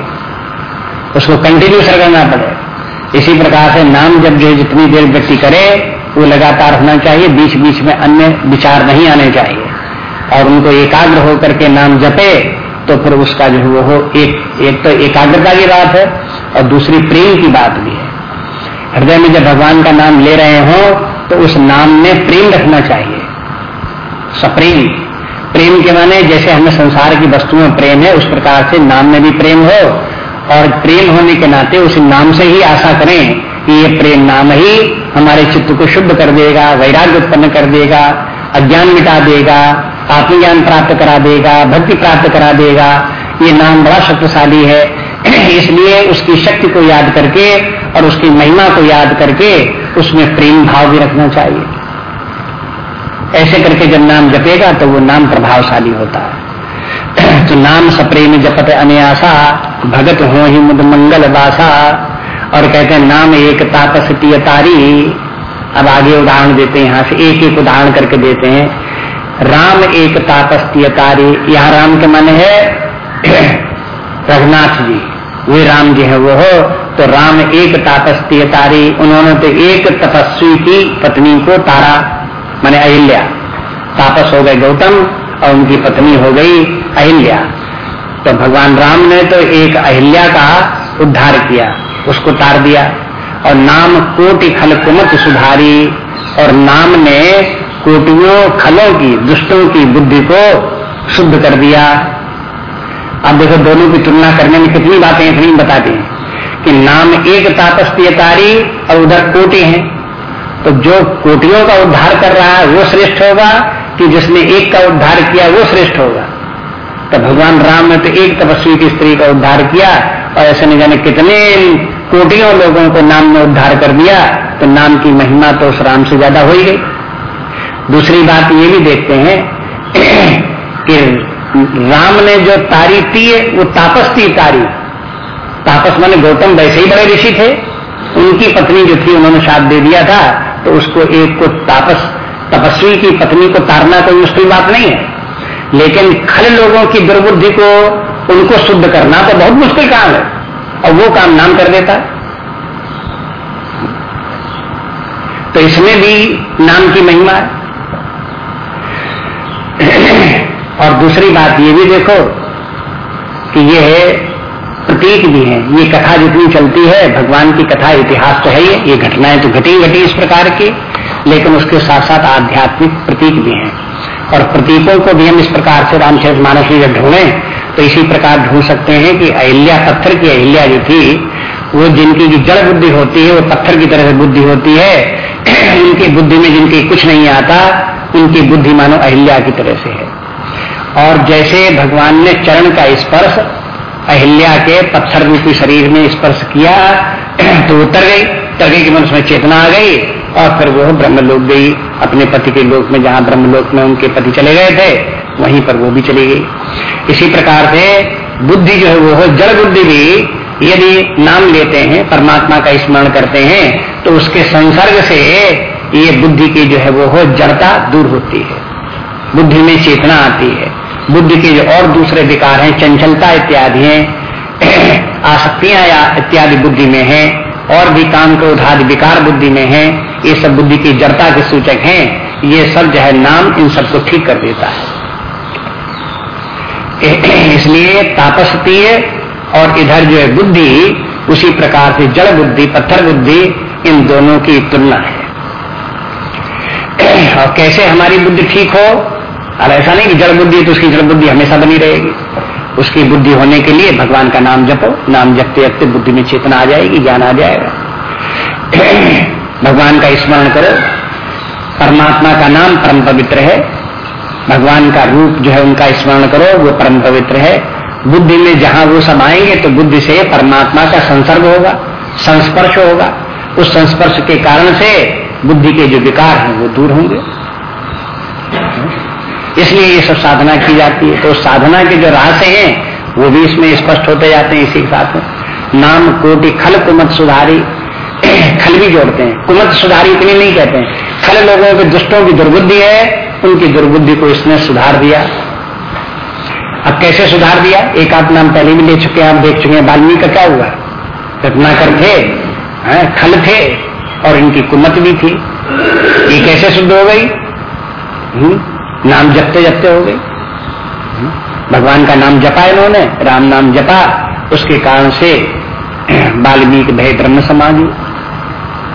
उसको कंटिन्यूस रगड़ना पड़े। इसी प्रकार से नाम जब जो जितनी देर व्यक्ति करे वो लगातार होना चाहिए बीच बीच में अन्य विचार नहीं आने चाहिए। और उनको एकाग्र होकर के नाम जपे तो फिर उसका जो वो हो, एक एक तो एकाग्रता की बात है, और दूसरी प्रेम की बात भी है। हृदय में जब भगवान का नाम ले रहे हो तो उस नाम में प्रेम रखना चाहिए। सप्रेम। प्रेम के माने जैसे हमें संसार की वस्तुओं में प्रेम है, उस प्रकार से नाम में भी प्रेम हो, और प्रेम होने के नाते उस नाम से ही आशा करें कि ये प्रेम नाम ही हमारे चित्त को शुद्ध कर देगा, वैराग्य उत्पन्न कर देगा अज्ञान मिटा देगा, आत्मज्ञान प्राप्त करा देगा, भक्ति प्राप्त करा देगा। ये नाम बड़ा शक्तिशाली है। [clears throat] इसलिए उसकी शक्ति को याद करके और उसकी महिमा को याद करके उसमें प्रेम भाव भी रखना चाहिए। ऐसे करके जब नाम जपेगा तो वो नाम प्रभावशाली होता है। [clears throat] तो नाम सप्रेम जपत अन्यासा, भगत हो ही मुद मंगल वासा। और कहते हैं, नाम एक तापस तारी अब आगे उदाहरण देते हैं, यहाँ से एक एक उदाहरण करके देते हैं। राम एक तापस तारी यहाँ राम के माने है, [clears throat] रघुनाथ जी। वे राम जी है, वो हो। तो राम एक तापस तारी उन्होंने तो एक तपस्वी की पत्नी को तारा, माने अहिल्या। तापस हो गए गौतम, और उनकी पत्नी हो गई अहिल्या। तो भगवान राम ने तो एक अहिल्या का उद्धार किया। उसको तार दिया और नाम कोटि खल कुमत सुधारी और नाम ने कोटियों, खलों की, दुष्टों की बुद्धि को शुद्ध कर दिया। अब देखो, दोनों की तुलना करने में कितनी बातें इतनी बताती हैं कि नाम एक तापस्तीय तारी और उधर कोटि है। तो जो कोटियों का उद्धार कर रहा है, वो श्रेष्ठ होगा कि जिसने एक का उद्धार किया, वो श्रेष्ठ होगा। तो भगवान राम ने तो एक तपस्वी की स्त्री का उद्धार किया और ऐसे नहीं जाने कितने कोटियों लोगों को नाम में उद्धार कर दिया तो नाम की महिमा तो उस राम से ज़्यादा हो ही गई। दूसरी बात ये भी देखते हैं [clears throat] कि राम ने जो तारी थी वो तापस थी तारी। तापस माने गौतम वैसे ही बड़े ऋषि थे। उनकी पत्नी जो थी, उन्होंने साथ दे दिया था तो उसको एक को तापस, तपस्वी की पत्नी को तारना कोई मुश्किल बात नहीं है। लेकिन खल लोगों की दुर्बुद्धि को उनको शुद्ध करना तो बहुत मुश्किल काम है। और वो काम नाम कर देता। तो इसमें भी नाम की महिमा है। और दूसरी बात ये भी देखो कि ये है, प्रतीक भी है। ये कथा जितनी चलती है, भगवान की कथा इतिहास तो है ही, ये घटनाएँ तो घटी घटी इस प्रकार की, लेकिन उसके साथ साथ आध्यात्मिक प्रतीक भी हैं। और प्रतीकों को भी हम इस प्रकार से रामचरित मानस में जब ढूंढे तो इसी प्रकार ढूंढ सकते हैं कि अहिल्या पत्थर की अहिल्या जो थी, वो जिनकी की जड़ बुद्धि होती है, वो पत्थर की तरह से बुद्धि होती है। [clears throat] उनकी बुद्धि में जिनकी कुछ नहीं आता, उनकी बुद्धि मानो अहिल्या की तरह से है। और जैसे भगवान ने चरण का स्पर्श अहिल्या के पत्थर रूपी शरीर में स्पर्श किया [clears throat] तो उतर गई। उतर गई कि मन उसमें चेतना आ गई और फिर वो ब्रह्मलोक गई। अपने पति के लोक में, जहाँ ब्रह्मलोक में उनके पति चले गए थे वहीं पर वो भी चली गई। इसी प्रकार से बुद्धि जो है वो हो, जड़ बुद्धि भी यदि नाम लेते हैं, परमात्मा का स्मरण करते हैं तो उसके संसर्ग से ये बुद्धि की जो है वो हो, जड़ता दूर होती है। बुद्धि में चेतना आती है। बुद्धि के जो और दूसरे विकार हैं, चंचलता इत्यादि हैं, [clears throat] आसक्तियाँ इत्यादि बुद्धि में है, और भी काम क्रोध आदि विकार बुद्धि में है, ये सब बुद्धि की जड़ता के सूचक हैं, ये सब जो है नाम इन सबको ठीक कर देता है। इसलिए तापस्तीय और इधर जो है बुद्धि, उसी प्रकार से जड़ बुद्धि, पत्थर बुद्धि, इन दोनों की तुलना है। और कैसे हमारी बुद्धि ठीक हो? अब ऐसा नहीं कि जड़ बुद्धि तो उसकी जड़ बुद्धि हमेशा बनी रहेगी। उसकी बुद्धि होने के लिए भगवान का नाम जपो। नाम जपते जपते बुद्धि में चेतना आ जाएगी, ज्ञान आ जाएगा। भगवान का स्मरण करो। परमात्मा का नाम परम पवित्र है। भगवान का रूप जो है उनका स्मरण करो, वो परम पवित्र है। बुद्धि में जहाँ वो सब आएँगे तो बुद्धि से परमात्मा का संसर्ग होगा, संस्पर्श होगा। उस संस्पर्श के कारण से बुद्धि के जो विकार हैं, वो दूर होंगे। इसलिए ये सब साधना की जाती है। तो साधना के जो रहस्य हैं, वो भी इसमें स्पष्ट होते जाते हैं इसी के साथ में। नाम कोटि खल कुमत सुधारी। खल भी जोड़ते हैं। कुमत सुधारी इतनी नहीं कहते हैं। खल लोगों के दुष्टों की दुर्बुद्धि है उनकी दुर्बुद्धि को इसने सुधार दिया। अब कैसे सुधार दिया? एक आध नाम पहले भी ले चुके हैं आप देख चुके हैं वाल्मीकि का क्या हुआ? रत्नाकर थे खल थे और इनकी कुमत भी थी। ये कैसे शुद्ध हो गई? हम्म, नाम जपते जपते हो गई। हम्म, भगवान का नाम जपा इन्होंने राम नाम जपा उसके कारण से [clears throat] वाल्मीकि भय ब्रह्म समाज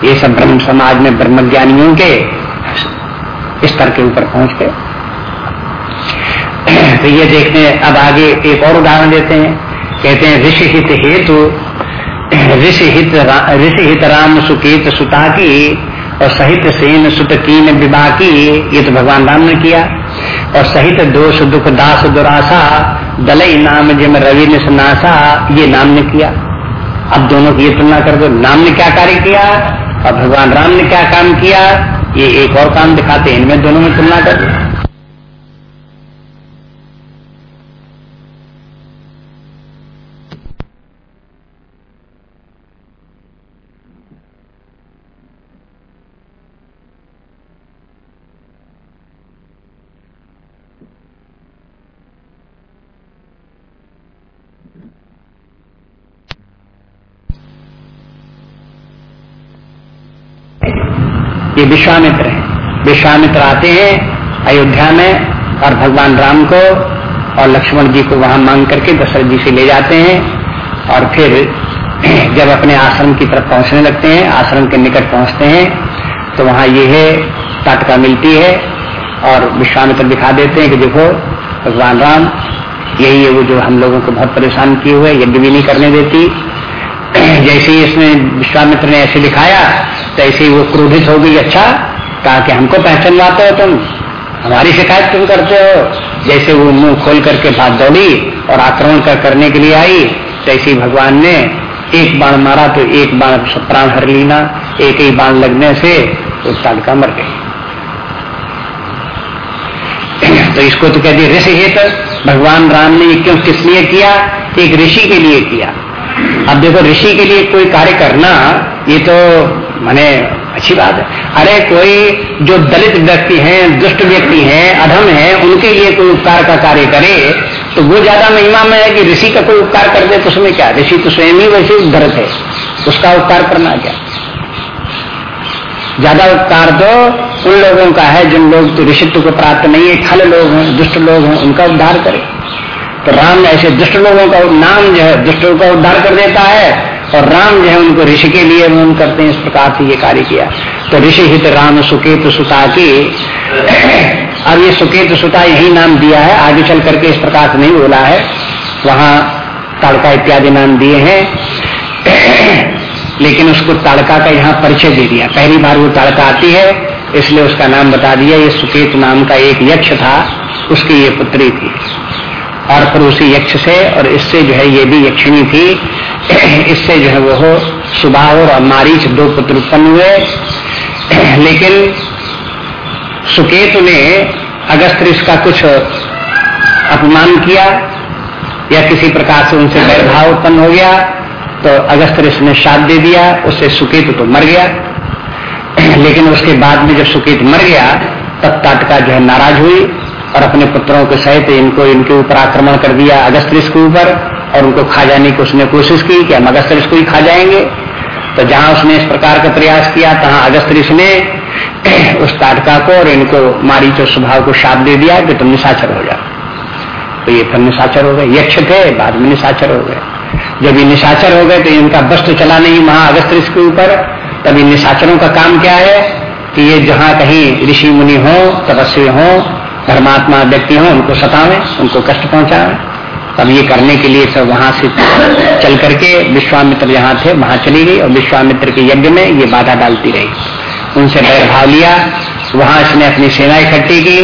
ये सब ब्रह्म समाज में ब्रह्म ज्ञानियों के स्तर के ऊपर पहुँच गए। तो ये देखते अब आगे एक और उदाहरण देते हैं। कहते हैं ऋषि हित हेतु ऋषि हित ऋषि हित राम सुकेत सुता की और सहित सेन सुत कीन विवाह की ये तो भगवान राम ने किया। और सहित दोष, दुख, दास दुरासा दलई नाम, जिम रवि नासा ये नाम ने किया। अब दोनों की ये तुलना कर दो। नाम ने क्या कार्य किया? और भगवान राम ने क्या काम किया? ये एक और काम दिखाते हैं। इनमें दोनों में तुलना कर ये विश्वामित्र हैं। विश्वामित्र आते हैं अयोध्या में और भगवान राम को और लक्ष्मण जी को वहाँ मांग करके दशरथ जी से ले जाते हैं और फिर [clears throat] जब अपने आश्रम की तरफ़ पहुँचने लगते हैं, आश्रम के निकट पहुँचते हैं तो वहाँ ये है, ताटका मिलती है और विश्वामित्र दिखा देते हैं कि देखो, भगवान राम, यही है वो जो हम लोगों को बहुत परेशान किए हुए यज्ञ भी नहीं करने देती। [clears throat] जैसे ही इसने विश्वामित्र ने ऐसे दिखाया ऐसे ही वो क्रोधित हो गई अच्छा कहा कि हमको पहचानवाते हो तुम, हमारी शिकायत तुम करते हो? जैसे वो मुँह खोल करके भाग दौड़ी और आक्रमण कर, करने के लिए आई, तैसे भगवान ने एक बाण मारा तो एक बाण प्राण हर लीना, एक ही बाण लगने से वो तालिका मर गई। तो इसको तो कहती ऋषि हित, भगवान राम ने क्यों, किस लिए किया? एक ऋषि के लिए किया। अब देखो, ऋषि के लिए कोई कार्य करना, ये तो माने अच्छी बात है। अरे कोई जो दलित व्यक्ति हैं, दुष्ट व्यक्ति हैं, अधम हैं, उनके लिए कोई उपकार का कार्य करे तो वो ज़्यादा महिमा में है कि ऋषि का कोई उपकार कर दे तो उसमें क्या? ऋषि तो स्वयं ही वैसे उद्धरत है। उसका उपकार करना क्या? ज़्यादा उपकार तो उन लोगों का है जिन लोग तो ऋषित्व को प्राप्त नहीं है, खल लोग हैं, दुष्ट लोग हैं, उनका उद्धार करे। तो राम ऐसे दुष्ट लोगों का नाम जो है, दुष्टों का उद्धार कर देता है। और राम जो है उनको ऋषि के लिए मन करते हैं, इस प्रकार से ये कार्य किया। तो ऋषि हित राम सुकेत सुता की, [clears throat] अब ये सुकेत सुता यही नाम दिया है, आगे चल करके इस प्रकार से नहीं बोला है। वहाँ ताड़का इत्यादि नाम दिए हैं। [clears throat] लेकिन उसको ताड़का का यहाँ परिचय दे दिया। पहली बार वो ताड़का आती है, इसलिए उसका नाम बता दिया। ये सुकेत नाम का एक यक्ष था, उसकी ये पुत्री थी। और फिर उसी यक्ष से, और इससे जो है ये भी यक्षिणी थी। [coughs] इससे जो है वो सुबाह और मारीच दो पुत्र उत्पन्न हुए। [coughs] लेकिन सुकेतु ने अगस्त का कुछ अपमान किया या किसी प्रकार से उनसे वैरभाव उत्पन्न हो गया तो अगस्त ऋषि ने साथ दे दिया, उससे सुकेतु तो मर गया। [coughs] लेकिन उसके बाद में जब सुकेत मर गया, तब ताटका जो है नाराज़ हुई और अपने पुत्रों के सहित इनको, इनके ऊपर आक्रमण कर दिया अगस्त के ऊपर। और उनको खा जाने की उसने कोशिश की कि हम अगस्त ऋषि को ही खा जाएँगे। तो जहाँ उसने इस प्रकार का प्रयास किया, तहां अगस्त ऋषि ने [clears throat] उस ताटका को और इनको मारी तो स्वभाव को साथ दे दिया कि तुम निशाचर हो जाओ। तो ये फिर निशाचर हो गए। यक्ष थे, बाद में निशाचर हो गए। जब ये निशाचर हो गए तो इनका बस तो चला नहीं वहाँ अगस्त ऋषि के ऊपर। तब इन निशाचरों का काम क्या है कि ये जहाँ कहीं ऋषि मुनि हो, तपस्वी हो धर्मात्मा व्यक्ति हो, उनको सतावे, उनको कष्ट पहुंचावे। तब ये करने के लिए सब वहाँ से चल करके विश्वामित्र जहाँ थे, वहाँ चली गई और विश्वामित्र के यज्ञ में ये बाधा डालती रही। उनसे बैर भाव लिया। वहाँ इसने अपनी सेना इकट्ठी की।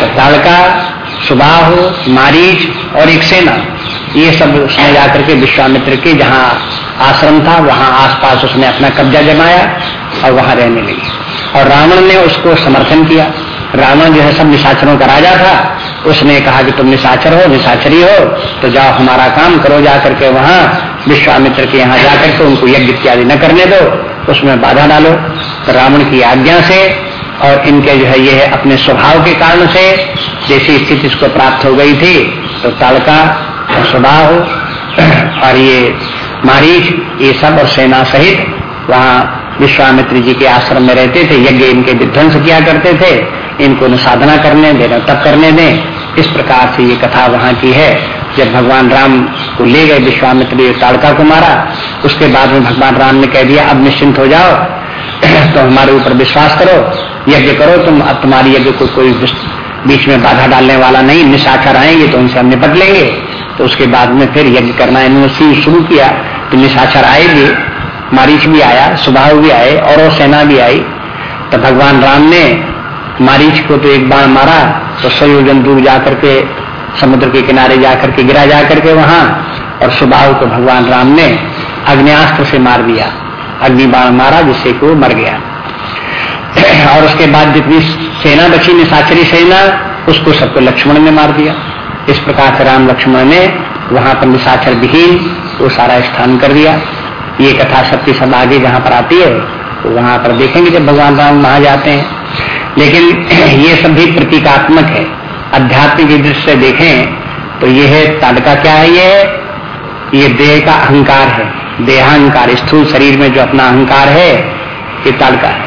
तो सुबाह, मारीच और एक सेना, ये सब उसने जाकर के विश्वामित्र के जहाँ आश्रम था, वहाँ आसपास उसने अपना कब्जा जमाया और वहाँ रहने लगी। और रावण ने उसको समर्थन किया। रावण जो है सब निशाचरों का राजा था। उसने कहा कि तुम निशाचर हो, निशाचरी हो तो जाओ हमारा काम करो जा करके वहाँ विश्वामित्र के यहाँ जाकर के उनको यज्ञ इत्यादि न करने दो। उसमें बाधा डालो। तो रावण की आज्ञा से और इनके जो है ये अपने स्वभाव के कारण से जैसी स्थिति इसको प्राप्त हो गई थी तो तड़का और स्वभाव और ये मारीच ये सब और सेना सहित वहाँ विश्वामित्र जी के आश्रम में रहते थे। यज्ञ इनके विध्वंस किया करते थे। इनको साधना करने देना तब करने दें। इस प्रकार से ये कथा वहाँ की है। जब भगवान राम को ले गए विश्वामित्र ताड़का को मारा, उसके बाद में भगवान राम ने कह दिया, अब निश्चिंत हो जाओ [clears throat] तो हमारे ऊपर विश्वास करो, यज्ञ करो तुम, अब तुम्हारी यज्ञ को कोई बीच में बाधा डालने वाला नहीं निशाचर आएँगे तो उनसे हम निपट लेंगे। तो उसके बाद में फिर यज्ञ करना इन्होंने शुरू किया तो निशाचर आए भी, मारीच भी आया सुबह भी आए, और वो सेना भी आई। तो भगवान राम ने मारीच को तो एक बाण मारा तो सौ योजन दूर जाकर के, समुद्र के किनारे जाकर के गिरा जाकर के वहाँ, और सुबाहु को भगवान राम ने अग्नियास्त्र से मार दिया। अग्नि बाण मारा, जिससे कि मर गया। [clears throat] और उसके बाद जितनी सेना बची, निशाचरी सेना, उसको सबको लक्ष्मण ने मार दिया। इस प्रकार से राम लक्ष्मण ने वहाँ पर निशाचर विहीन, वो सारा स्थान कर दिया। ये कथा सबकी सब आगे जहाँ पर आती है तो वहाँ पर देखेंगे जब भगवान राम वहाँ जाते हैं। लेकिन [clears throat] ये सब भी प्रतीकात्मक है। अध्यात्म की दृष्टि से देखें तो ये है ताड़का क्या है ये? ये देह का अहंकार है। देहांकार, स्थूल शरीर में जो अपना अहंकार है, ये ताड़का है।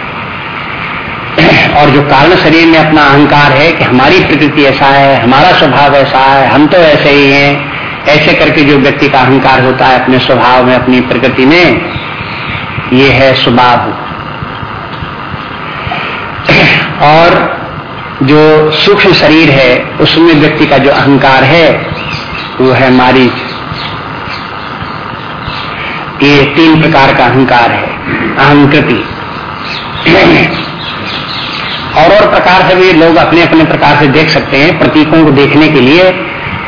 [clears throat] और जो कारण शरीर में अपना अहंकार है कि हमारी प्रकृति ऐसा है, हमारा स्वभाव ऐसा है, हम तो ऐसे ही हैं, ऐसे करके जो व्यक्ति का अहंकार होता है अपने स्वभाव में, अपनी प्रकृति में, ये है स्वभाव। और जो सूक्ष्म शरीर है, उसमें व्यक्ति का जो अहंकार है, वो है मारी ये तीन प्रकार का अहंकार है, अहंकृति। और और प्रकार से भी लोग अपने अपने प्रकार से देख सकते हैं, प्रतीकों को देखने के लिए।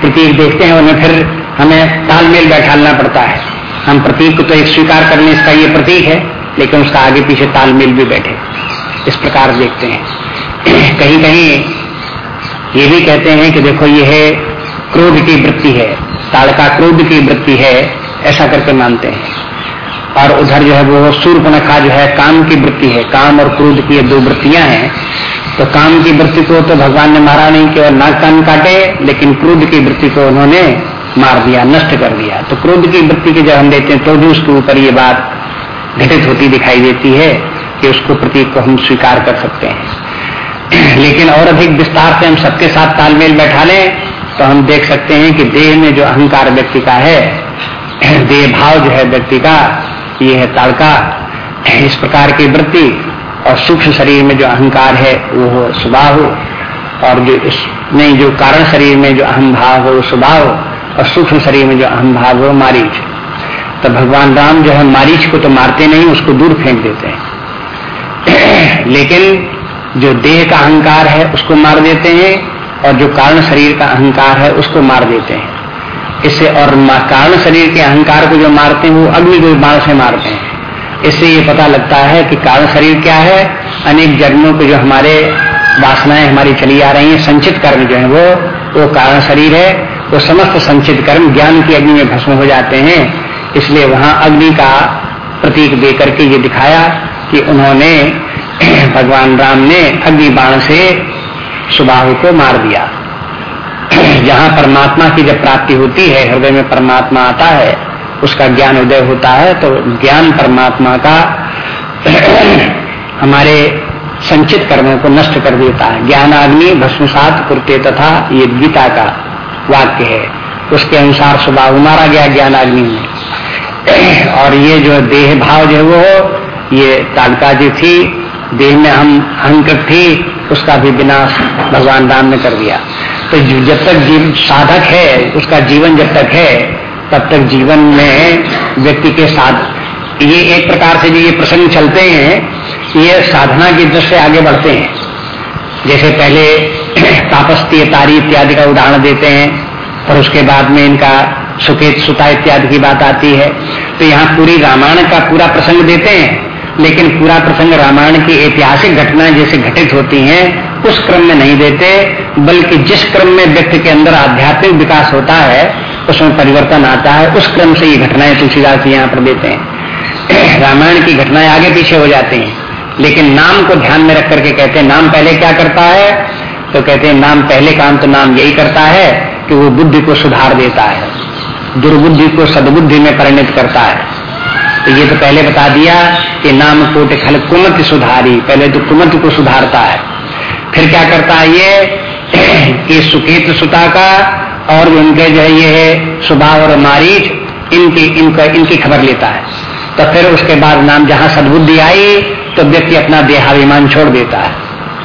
प्रतीक देखते हैं, उन्हें फिर हमें तालमेल बैठालना पड़ता है। हम प्रतीक को तो एक स्वीकार करने इसका ये प्रतीक है, लेकिन उसका आगे पीछे तालमेल भी बैठे। इस प्रकार देखते हैं। कहीं कहीं ये भी कहते हैं कि देखो ये है क्रोध की वृत्ति है, ताड़का क्रोध की वृत्ति है, ऐसा करके मानते हैं। और उधर जो है वो सूर्पनखा जो है काम की वृत्ति है, काम और क्रोध की ये दो वृत्तियाँ हैं। तो काम की वृत्ति को तो भगवान ने मारा नहीं केवल नाक कान काटे, लेकिन क्रोध की वृत्ति को उन्होंने मार दिया, नष्ट कर दिया। तो क्रोध की वृत्ति की जब हम देते हैं तो भी उसके ऊपर ये बात घटित होती दिखाई देती है। कि उसको प्रतीक को हम स्वीकार कर सकते हैं। [clears throat] लेकिन और अधिक विस्तार से हम सबके साथ तालमेल बैठा लें तो हम देख सकते हैं कि देह में जो अहंकार व्यक्ति का है, [clears throat] देह भाव जो है व्यक्ति का, ये है ताड़का [clears throat] इस प्रकार की वृत्ति और सूक्ष्म शरीर में जो अहंकार है, वो हो स्वभाव और जो इसमें जो कारण शरीर में जो अहम भाव हो स्वभाव और सूक्ष्म शरीर में जो अहम भाव हो मारीच। तो भगवान राम जो है मारीच को तो मारते नहीं, उसको दूर फेंक देते हैं। [coughs] लेकिन जो देह का अहंकार है, उसको मार देते हैं, और जो कारण शरीर का अहंकार है, उसको मार देते हैं। इससे और कारण शरीर के अहंकार को जो मारते हैं, वो अग्नि को बाण से मारते हैं। इससे ये पता लगता है कि कारण शरीर क्या है, अनेक जन्मों के जो हमारे वासनाएँ हमारी चली आ रही हैं, संचित कर्म जो है, वो वो कारण शरीर है, वो समस्त संचित कर्म ज्ञान की अग्नि में भस्म हो जाते हैं। इसलिए वहाँ अग्नि का प्रतीक दे करके ये दिखाया कि उन्होंने [clears throat] भगवान राम ने अग्नि बाण से सुबाहु को मार दिया। [clears throat] जहाँ परमात्मा की जब प्राप्ति होती है, हृदय में परमात्मा आता है, उसका ज्ञान उदय होता है तो ज्ञान परमात्मा का [clears throat] हमारे संचित कर्मों को नष्ट कर देता है। ज्ञान आदमी भस्मसात, कुरते तथा ये गीता का वाक्य है। उसके अनुसार स्वभाव मारा गया ज्ञान आदमी में। और ये जो देह भाव जो है, वो ये तालका जी थी, देह में हम अहंकृत थी, उसका भी विनाश भगवान राम ने कर दिया। तो जब तक जीव साधक है, उसका जीवन जब तक है, तब तक जीवन में व्यक्ति के साथ, ये एक प्रकार से जो ये प्रसंग चलते हैं, ये साधना की दृष्टि आगे बढ़ते हैं। जैसे पहले [clears throat] तापस्तीय तारी इत्यादि का उदाहरण देते हैं और उसके बाद में इनका सुखेत सुता इत्यादि की बात आती है। तो यहाँ पूरी रामायण का पूरा प्रसंग देते हैं। लेकिन पूरा प्रसंग रामायण की ऐतिहासिक घटनाएँ जैसे घटित होती हैं, उस क्रम में नहीं देते, बल्कि जिस क्रम में व्यक्ति के अंदर आध्यात्मिक विकास होता है, उसमें परिवर्तन आता है, उस क्रम से ये घटनाएँ तुलसीदास जी यहाँ पर देते हैं। [clears throat] रामायण की घटनाएँ आगे पीछे हो जाती हैं, लेकिन नाम को ध्यान में रख करके कहते हैं, नाम पहले क्या करता है? तो कहते हैं, नाम पहले काम तो नाम यही करता है कि वो बुद्धि को सुधार देता है, दुर्बुद्धि को सदबुद्धि में परिणित करता है। तो ये तो पहले बता दिया कि नाम कोट खल कुमत सुधारी, पहले तो कुमत को सुधारता है। फिर क्या करता है ये? कि सुकेत सुता का और उनके जो है ये स्वभाव और मारीच, इनकी, इनका, इनकी खबर लेता है। तो फिर उसके बाद नाम जहाँ सदबुद्धि आई तो व्यक्ति अपना देहाभिमान छोड़ देता है।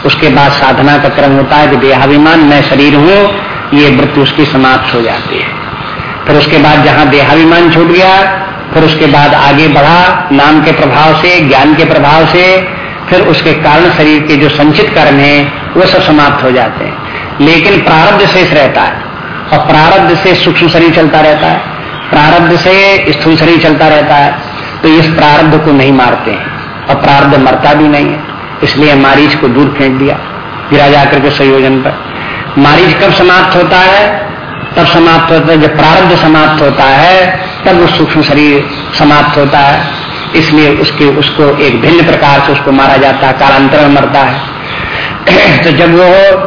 उसके बाद साधना का क्रम होता है कि देहाभिमान, मैं शरीर हूँ, ये वृत्ति उसकी समाप्त हो जाती है। फिर उसके बाद जहाँ देहाभिमान छूट गया फिर उसके बाद आगे बढ़ा, नाम के प्रभाव से, ज्ञान के प्रभाव से, फिर उसके कारण शरीर के जो संचित कर्म है, वो सब समाप्त हो जाते हैं। लेकिन प्रारब्ध शेष रहता है। और प्रारब्ध से सूक्ष्म शरीर चलता रहता है। प्रारब्ध से स्थूल शरीर चलता रहता है। तो इस प्रारब्ध को नहीं मारते हैं। और प्रारब्ध मरता भी नहीं है। इसलिए मारीच को दूर फेंक दिया। गिरा जाकर के संयोजन पर। मारीच कब समाप्त होता है? तब समाप्त होता है जब प्रारब्ध समाप्त होता है। तब वो सूक्ष्म शरीर समाप्त होता है। इसलिए उसके, उसको एक भिन्न प्रकार से उसको मारा जाता है कालांतर में मरता है। [clears throat] तो जब वो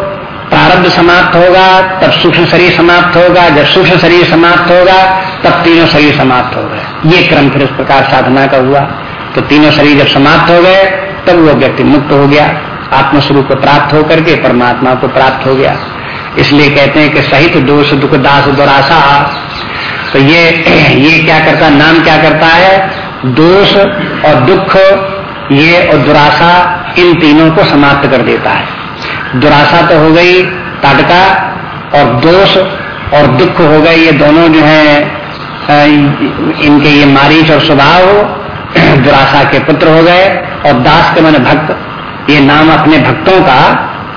प्रारब्ध समाप्त होगा, तब सूक्ष्म शरीर समाप्त होगा। जब सूक्ष्म शरीर समाप्त होगा, तब तीनों शरीर समाप्त हो गए। ये क्रम फिर उस प्रकार साधना का हुआ। तो तीनों शरीर जब समाप्त हो गए, तब वो व्यक्ति मुक्त हो गया। आत्मस्वरूप को प्राप्त होकर के परमात्मा को प्राप्त हो गया। इसलिए कहते हैं कि सहित दोष, दुख, दास, दुराशा तो ये [clears throat] ये क्या करता, नाम क्या करता है? दोष और दुख, ये और दुराशा, इन तीनों को समाप्त कर देता है। दुराशा तो हो गई ताटका और दोष और दुख हो गए, ये दोनों जो है इनके ये मारीच और स्वभाव [clears throat] दुराशा के पुत्र हो गए और दास के मन भक्त, ये नाम अपने भक्तों का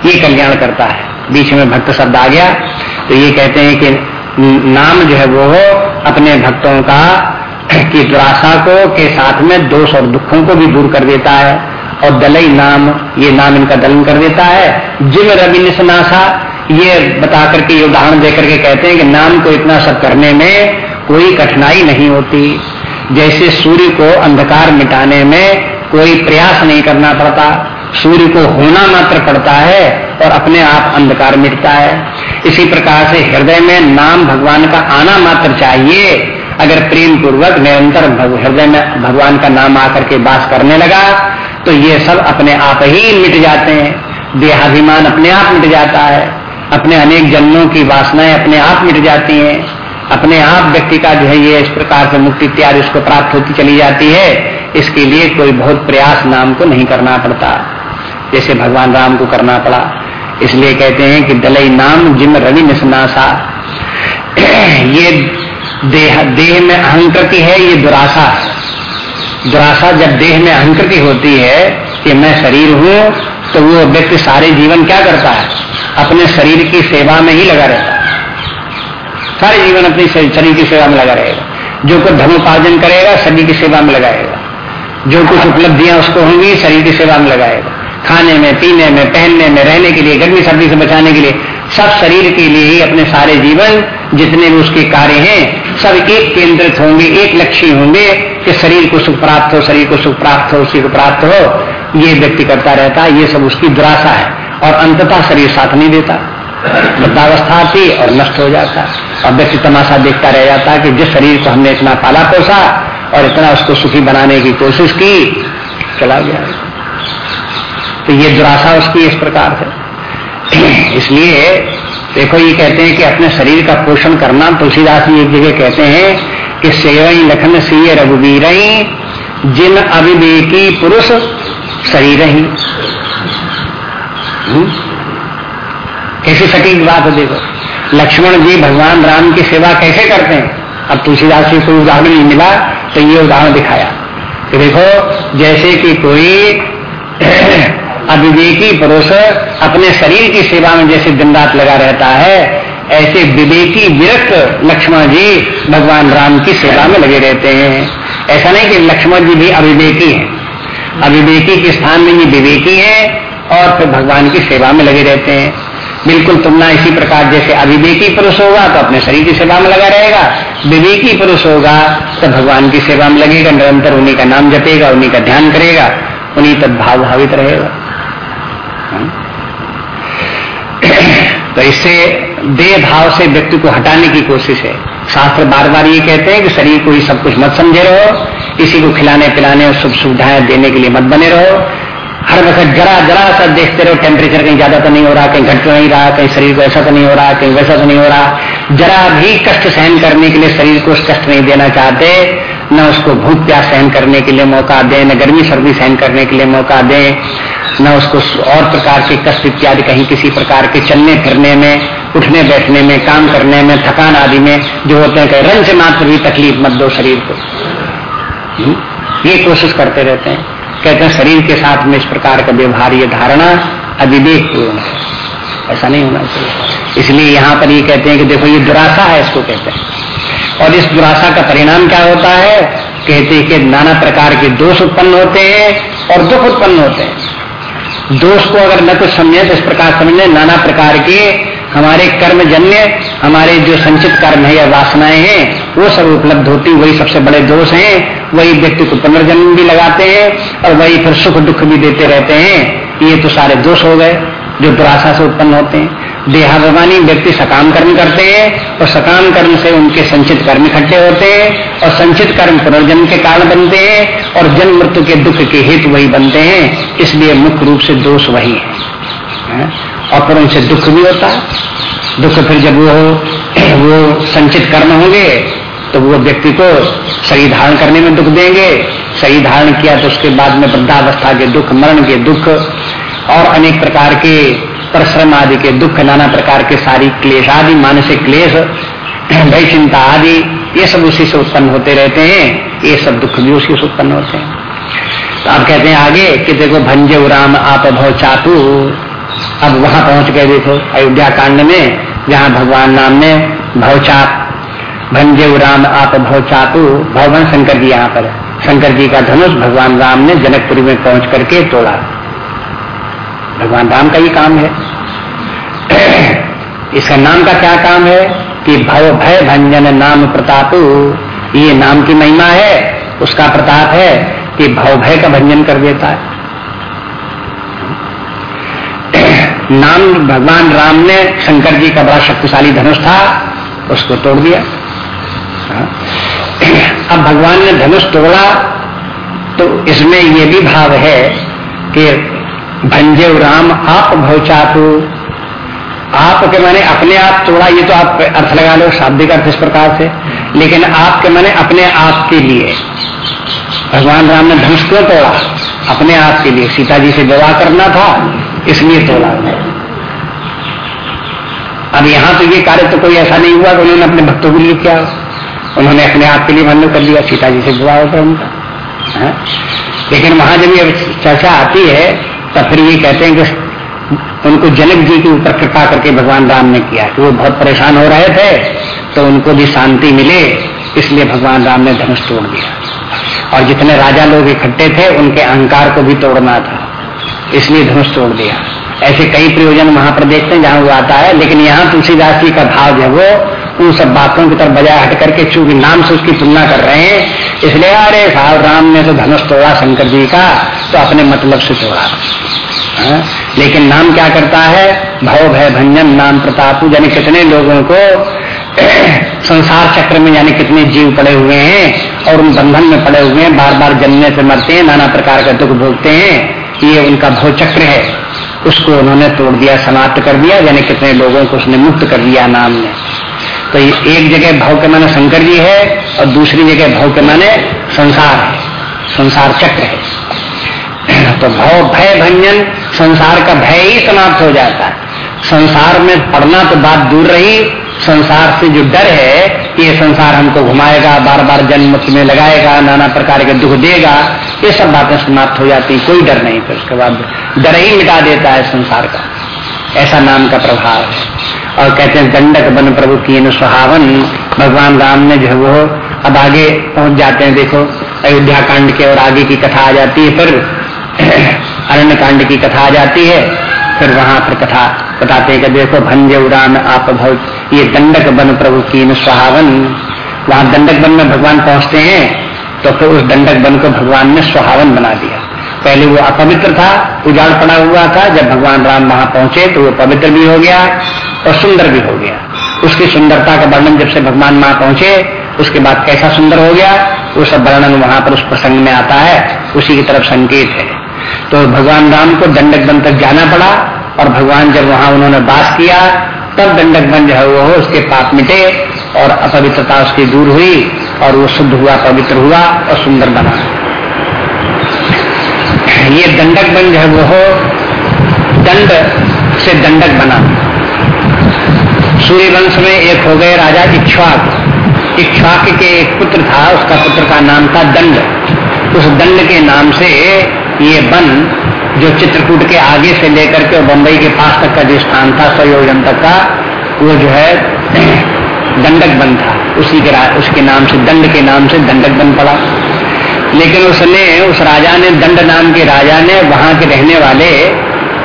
ये कल्याण करता है। बीच में भक्त शब्द आ गया तो ये कहते हैं कि नाम जो है वो अपने भक्तों का की दुराशा को के साथ में दोष और दुखों को भी दूर कर देता है और दलई नाम, ये नाम इनका दलन कर देता है। जिम रवि निशनाशा ये बता करके, ये उदाहरण देकर के कहते हैं कि नाम को इतना सब करने में कोई कठिनाई नहीं होती। जैसे सूर्य को अंधकार मिटाने में कोई प्रयास नहीं करना पड़ता। सूर्य को होना मात्र पड़ता है और अपने आप अंधकार मिटता है। इसी प्रकार से हृदय में नाम भगवान का आना मात्र चाहिए। अगर प्रेम पूर्वक निरंतर हृदय में भगवान का नाम आकर के बास करने लगा तो ये सब अपने आप ही मिट जाते हैं। देहाभिमान अपने आप मिट जाता है। अपने अनेक जन्मों की वासनाएँ अपने आप मिट जाती हैं। अपने आप व्यक्ति का जो है ये इस प्रकार से मुक्ति इत्यादि उसको प्राप्त होती चली जाती है। इसके लिए कोई बहुत प्रयास नाम को नहीं करना पड़ता। जैसे भगवान राम को करना पड़ा। इसलिए कहते हैं कि दलई नाम जिम रवि निशनासा [clears throat] ये देह देह में अहंकृति है, ये दुराशा। दुराशा जब देह में अहंकृति होती है कि मैं शरीर हूँ तो वो व्यक्ति सारे जीवन क्या करता है? अपने शरीर की सेवा में ही लगा रहता है। सारे जीवन अपनी शरीर की सेवा में लगा रहेगा। जो कुछ धर्मोपार्जन करेगा, शरीर की सेवा में लगाएगा। जो कुछ उपलब्धियाँ उसको होंगी, शरीर की सेवा में लगाएगा। खाने में, पीने में, पहनने में, रहने के लिए, गर्मी, सर्दी से बचाने के लिए, सब शरीर के लिए ही अपने सारे जीवन, जितने भी उसके कार्य हैं, सब एक केंद्रित होंगे, एक लक्ष्य होंगे कि शरीर को सुख प्राप्त हो, शरीर को सुख प्राप्त हो, उसी को प्राप्त हो। ये व्यक्ति करता रहता है ये सब उसकी दुराशा है। और अंततः शरीर साथ नहीं देता। वृद्धावस्था आती और नष्ट हो जाता। और व्यक्ति तमाशा देखता रह जाता कि जिस शरीर को हमने इतना पाला पोसा और इतना उसको सुखी बनाने की कोशिश की, चला गया। तो ये दुराशा उसकी इस प्रकार है इसलिए देखो, ये कहते हैं कि अपने शरीर का पोषण करना, तुलसीदास जी एक जगह कहते हैं कि सेवई लखन सिय रघुवीर, जिन अविवेकी पुरुष शरीर। ही हम्म? कैसी सटीक बात है देखो। लक्ष्मण जी भगवान राम की सेवा कैसे करते हैं? अब तुलसीदास जी को उदाहरण नहीं मिला तो ये उदाहरण दिखाया। देखो, जैसे कि कोई अविवेकी पुरुष अपने शरीर की सेवा में जैसे दिन रात लगा रहता है, ऐसे विवेकी विरक्त लक्ष्मण जी भगवान राम की सेवा में लगे रहते हैं। ऐसा नहीं कि लक्ष्मण जी भी अविवेकी हैं। अविवेकी के स्थान में ये विवेकी है और फिर भगवान की सेवा में लगे रहते हैं। बिल्कुल तुलना इसी प्रकार जैसे अविवेकी पुरुष होगा तो अपने शरीर की सेवा में लगा रहेगा। विवेकी पुरुष होगा तो भगवान की सेवा में लगेगा, निरंतर उन्हीं का नाम जपेगा, उन्हीं का ध्यान करेगा, उन्हीं तक भाव भावित रहेगा? तो इससे देह भाव से व्यक्ति को हटाने की कोशिश है। शास्त्र बार बार ये कहते हैं कि शरीर को ही सब कुछ मत समझे रहो इसी को खिलाने पिलाने और सुख सुविधाएँ देने के लिए मत बने रहो। हर वक्त जरा जरा सा देखते रहो टेम्परेचर कहीं ज़्यादा तो नहीं हो रहा, कहीं घट तो नहीं रहा, कहीं शरीर को ऐसा तो नहीं हो रहा, कहीं वैसा तो नहीं हो रहा। जरा भी कष्ट सहन करने के लिए शरीर को कष्ट नहीं देना चाहते, न उसको भूख प्यास सहन करने के लिए मौका दें, न गर्मी सर्दी सहन करने के लिए मौका दें। न उसको और प्रकार के कष्ट इत्यादि कहीं किसी प्रकार के चलने फिरने में, उठने बैठने में, काम करने में, थकान आदि में जो होते हैं, कहीं रंग से मात्र भी तकलीफ़ मत दो शरीर को। हम्म? ये कोशिश करते रहते हैं। कहते हैं शरीर के साथ में इस प्रकार का व्यवहार, ये धारणा अविवेक पूर्ण है। ऐसा नहीं होना चाहिए। इसलिए यहाँ पर ये कहते हैं कि देखो, ये दुराशा है इसको कहते हैं। और इस दुराशा का परिणाम क्या होता है? कहते हैं कि नाना प्रकार के दोष उत्पन्न होते हैं और दुख उत्पन्न होते हैं। दोष को अगर न कुछ समझे तो इस प्रकार समझे नाना प्रकार के हमारे कर्म जन्य हमारे जो संचित कर्म है या वासनाएँ हैं, वो सब उपलब्ध होती वही सबसे बड़े दोष हैं, वही व्यक्ति को पुनर्जन्म भी लगाते हैं और वही फिर सुख दुख भी देते रहते हैं। ये तो सारे दोष हो गए, जो दुराशा से उत्पन्न होते हैं। देहाभिमानी व्यक्ति सकाम कर्म करते हैं और सकाम कर्म से उनके संचित कर्म इकट्ठे होते हैं और संचित कर्म पुनर्जन्म के कारण बनते हैं। और जन्म मृत्यु के दुख के हेतु वही बनते हैं, इसलिए मुख्य रूप से दोष वही है। और फिर उनसे दुख भी होता है। दुख फिर जब वो वो संचित कर्म होंगे तो वो व्यक्ति को शरीर धारण करने में दुख देंगे। शरीर धारण किया तो उसके बाद में वृद्धावस्था के दुख, मरण के दुख और अनेक प्रकार के परिश्रम आदि के दुख, नाना प्रकार के सारी क्लेश आदि, मानसिक क्लेश, भय, चिंता आदि, ये सब उसी से उत्पन्न होते रहते हैं। ये सब दुख भी उसी से उत्पन्न होते हैं। तो आप कहते हैं आगे कि देखो भंजे राम आप भव चातु। अब वहाँ पहुँच गए देखो, अयोध्या कांड में, जहाँ भगवान राम ने भवचाप भंजे राम आप भवचापु भगवान शंकर जी यहाँ पर शंकर जी का धनुष भगवान राम ने जनकपुरी में पहुँच करके तोड़ा। भगवान राम का ही काम है। [clears throat] इसका नाम का क्या काम है कि भव भय भंजन नाम प्रताप। ये नाम की महिमा है, उसका प्रताप है कि भव भय का भंजन कर देता है नाम भगवान राम ने शंकर जी का बड़ा शक्तिशाली धनुष था, उसको तोड़ दिया। अब भगवान ने धनुष तोड़ा तो इसमें यह भी भाव है कि भंजे राम आप भवचातु आप के मैंने अपने आप तोड़ा, ये तो आप अर्थ लगा लो, शाब्दिक अर्थ इस प्रकार से। लेकिन आपके मैंने अपने आप के लिए, भगवान राम ने धनुष क्यों तोड़ा? अपने आप के लिए। सीता जी से विवाह करना था, इसलिए तोड़ा। अब यहाँ तो ये कार्य तो कोई ऐसा नहीं हुआ कि उन्होंने अपने भक्तों के लिए किया। उन्होंने अपने आप के लिए बंद कर लिया सीता जी से विवाह होता उनका। लेकिन वहाँ जब ये चर्चा आती है तो फिर ये कहते हैं कि उनको जनक जी के ऊपर कृपा करके भगवान राम ने किया कि वो बहुत परेशान हो रहे थे तो उनको भी शांति मिले, इसलिए भगवान राम ने धनुष तोड़ दिया। और जितने राजा लोग इकट्ठे थे, उनके अहंकार को भी तोड़ना था, इसलिए धनुष तोड़ दिया। ऐसे कई प्रयोजन वहाँ पर देखते हैं जहाँ वो आता है, लेकिन यहाँ तुलसीदास जी का भाव है, वो उन सब बातों की तरफ़ बजाय हट करके चूँकि नाम से उसकी तुलना कर रहे हैं, इसलिए अरे साहब राम ने तो धनुष तोड़ा शंकर जी का तो अपने मतलब से तोड़ा। हाँ? लेकिन नाम क्या करता है? भव भय भंजन नाम प्रतापू, यानी कितने लोगों को [clears throat] संसार चक्र में यानी कितने जीव पड़े हुए हैं और उन बंधन में पड़े हुए हैं बार बार जन्मने से मरते हैं, नाना प्रकार का दुख भोगते हैं, ये उनका भव चक्र है। उसको उन्होंने तोड़ दिया, समाप्त कर दिया, यानी कितने लोगों को उसने मुक्त कर दिया नाम ने तो एक जगह भाव के माने शंकर जी है और दूसरी जगह भाव के माने संसार है, संसार चक्र है। [clears throat] तो भव भय भंजन संसार का भय ही समाप्त हो जाता है। संसार में पढ़ना तो बात दूर रही, संसार से जो डर है कि ये संसार हमको घुमाएगा बार बार जन्म में लगाएगा, नाना प्रकार के दुख देगा, ये सब बातें समाप्त हो जाती, कोई डर नहीं, फिर उसके बाद डर ही मिटा देता है संसार का। ऐसा नाम का प्रभाव है। और कहते हैं, दंडक बन प्रभु की सुहावन। भगवान राम ने जो वो अब आगे पहुँच जाते हैं, देखो, अयोध्या कांड के और आगे की कथा आ जाती है, फिर अरण्य कांड की कथा आ जाती है, फिर वहाँ पर कथा बताते हैं कि देखो भंजे उड़ान आप भव ये दंडक बन प्रभु की सुहावन वहाँ दंडक बन में भगवान पहुँचते हैं तो फिर उस दंडक बन को भगवान ने सुहावन बना दिया। पहले वो अपवित्र था, उजाड़ पड़ा हुआ था, जब भगवान राम वहाँ पहुँचे तो वो पवित्र भी हो गया और सुंदर भी हो गया। उसकी सुंदरता का वर्णन जब से भगवान वहाँ पहुँचे, उसके बाद कैसा सुंदर हो गया, वो सब वर्णन वहाँ पर उस प्रसंग में आता है, उसी की तरफ़ संकेत है। तो भगवान राम को दंडक बन तक जाना पड़ा और भगवान जब वहाँ उन्होंने बास किया, तब दंडक बन जो है वो उसके पाप मिटे और अपवित्रता उसकी दूर हुई और वो शुद्ध हुआ, पवित्र हुआ और सुंदर बना। ये दंडक बन जो है वो दंड से दंडक बना। सूर्य वंश में एक हो गए राजा इक्ष्वाक। इक्ष्वाक के एक पुत्र था, उसका पुत्र का नाम था दंड। उस दंड के नाम से ये वन जो चित्रकूट के आगे से लेकर के बंबई के पास तक का जो स्थान था सौ योजन तक का, वो जो है दंडक बन था। उसी के उसके नाम से, दंड के नाम से दंडक बन पड़ा। लेकिन उसने, उस राजा ने, दंड नाम के राजा ने वहाँ के रहने वाले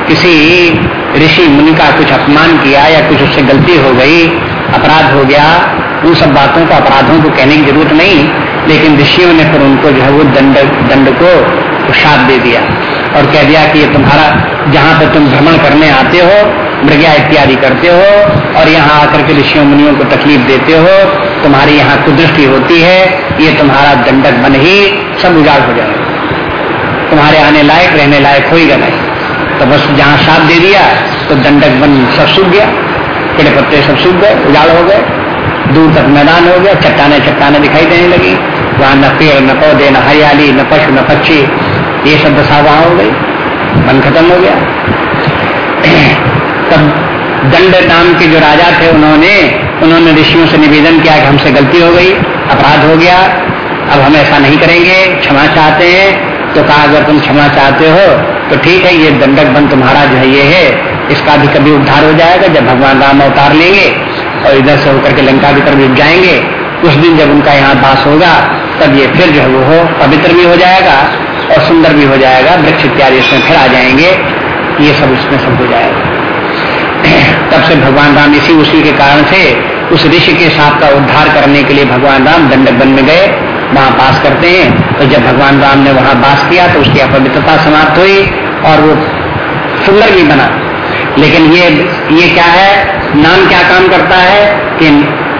किसी ऋषि मुनि का कुछ अपमान किया या कुछ उससे गलती हो गई, अपराध हो गया, उन सब बातों को, अपराधों को कहने की ज़रूरत नहीं। लेकिन ऋषियों ने फिर उनको जो है वो दंड दंड को साथ दे दिया और कह दिया कि ये तुम्हारा, जहाँ पर तुम भ्रमण करने आते हो, मृग्या इत्यादि करते हो और यहाँ आकर के ऋषियों मुनियों को तकलीफ़ देते हो, तुम्हारी यहाँ कुदृष्टि होती है, ये तुम्हारा दंडक बन ही सब उजाड़ हो जाएगा तुम्हारे आने लायक, रहने लायक होगा नहीं। तो बस जहाँ साथ दे दिया तो दंडक बन सब सूख गया। पेड़ पत्ते सब सूख गए, उजाड़ हो गए। दूर तक मैदान हो गया, चट्टाने चट्टाने दिखाई देने लगी। वहाँ न पेड़, न पौधे, न हरियाली, न पशु, न पक्षी ये सब दशा वहाँ हो गई, मन खत्म हो गया। तब दंड नाम के जो राजा थे उन्होंने उन्होंने ऋषियों से निवेदन किया कि हमसे गलती हो गई, अपराध हो गया, अब हम ऐसा नहीं करेंगे, क्षमा चाहते हैं तो कहा, अगर तुम क्षमा चाहते हो तो ठीक है, ये दंडक बन तुम्हारा जो है, ये है। इसका भी कभी उद्धार हो जाएगा, जब भगवान राम अवतार लेंगे, और इधर से होकर के लंका की तरफ़ जाएँगे। उस दिन जब उनका यहाँ बास होगा, तब ये फिर जो है, वो पवित्र भी हो जाएगा और सुंदर भी हो जाएगा, वृक्ष इत्यादि इसमें फिर आ जाएँगे, ये सब इसमें सब हो जाएगा। तब से भगवान राम इसी उसी के कारण से उस ऋषि के साथ का उद्धार करने के लिए भगवान राम दंडक बन में गए, वहाँ पास करते हैं। तो जब भगवान राम ने वहाँ बास किया तो उसकी अपवित्रता समाप्त हुई और वो सुंदर भी बना। लेकिन ये ये क्या है? नाम क्या काम करता है? कि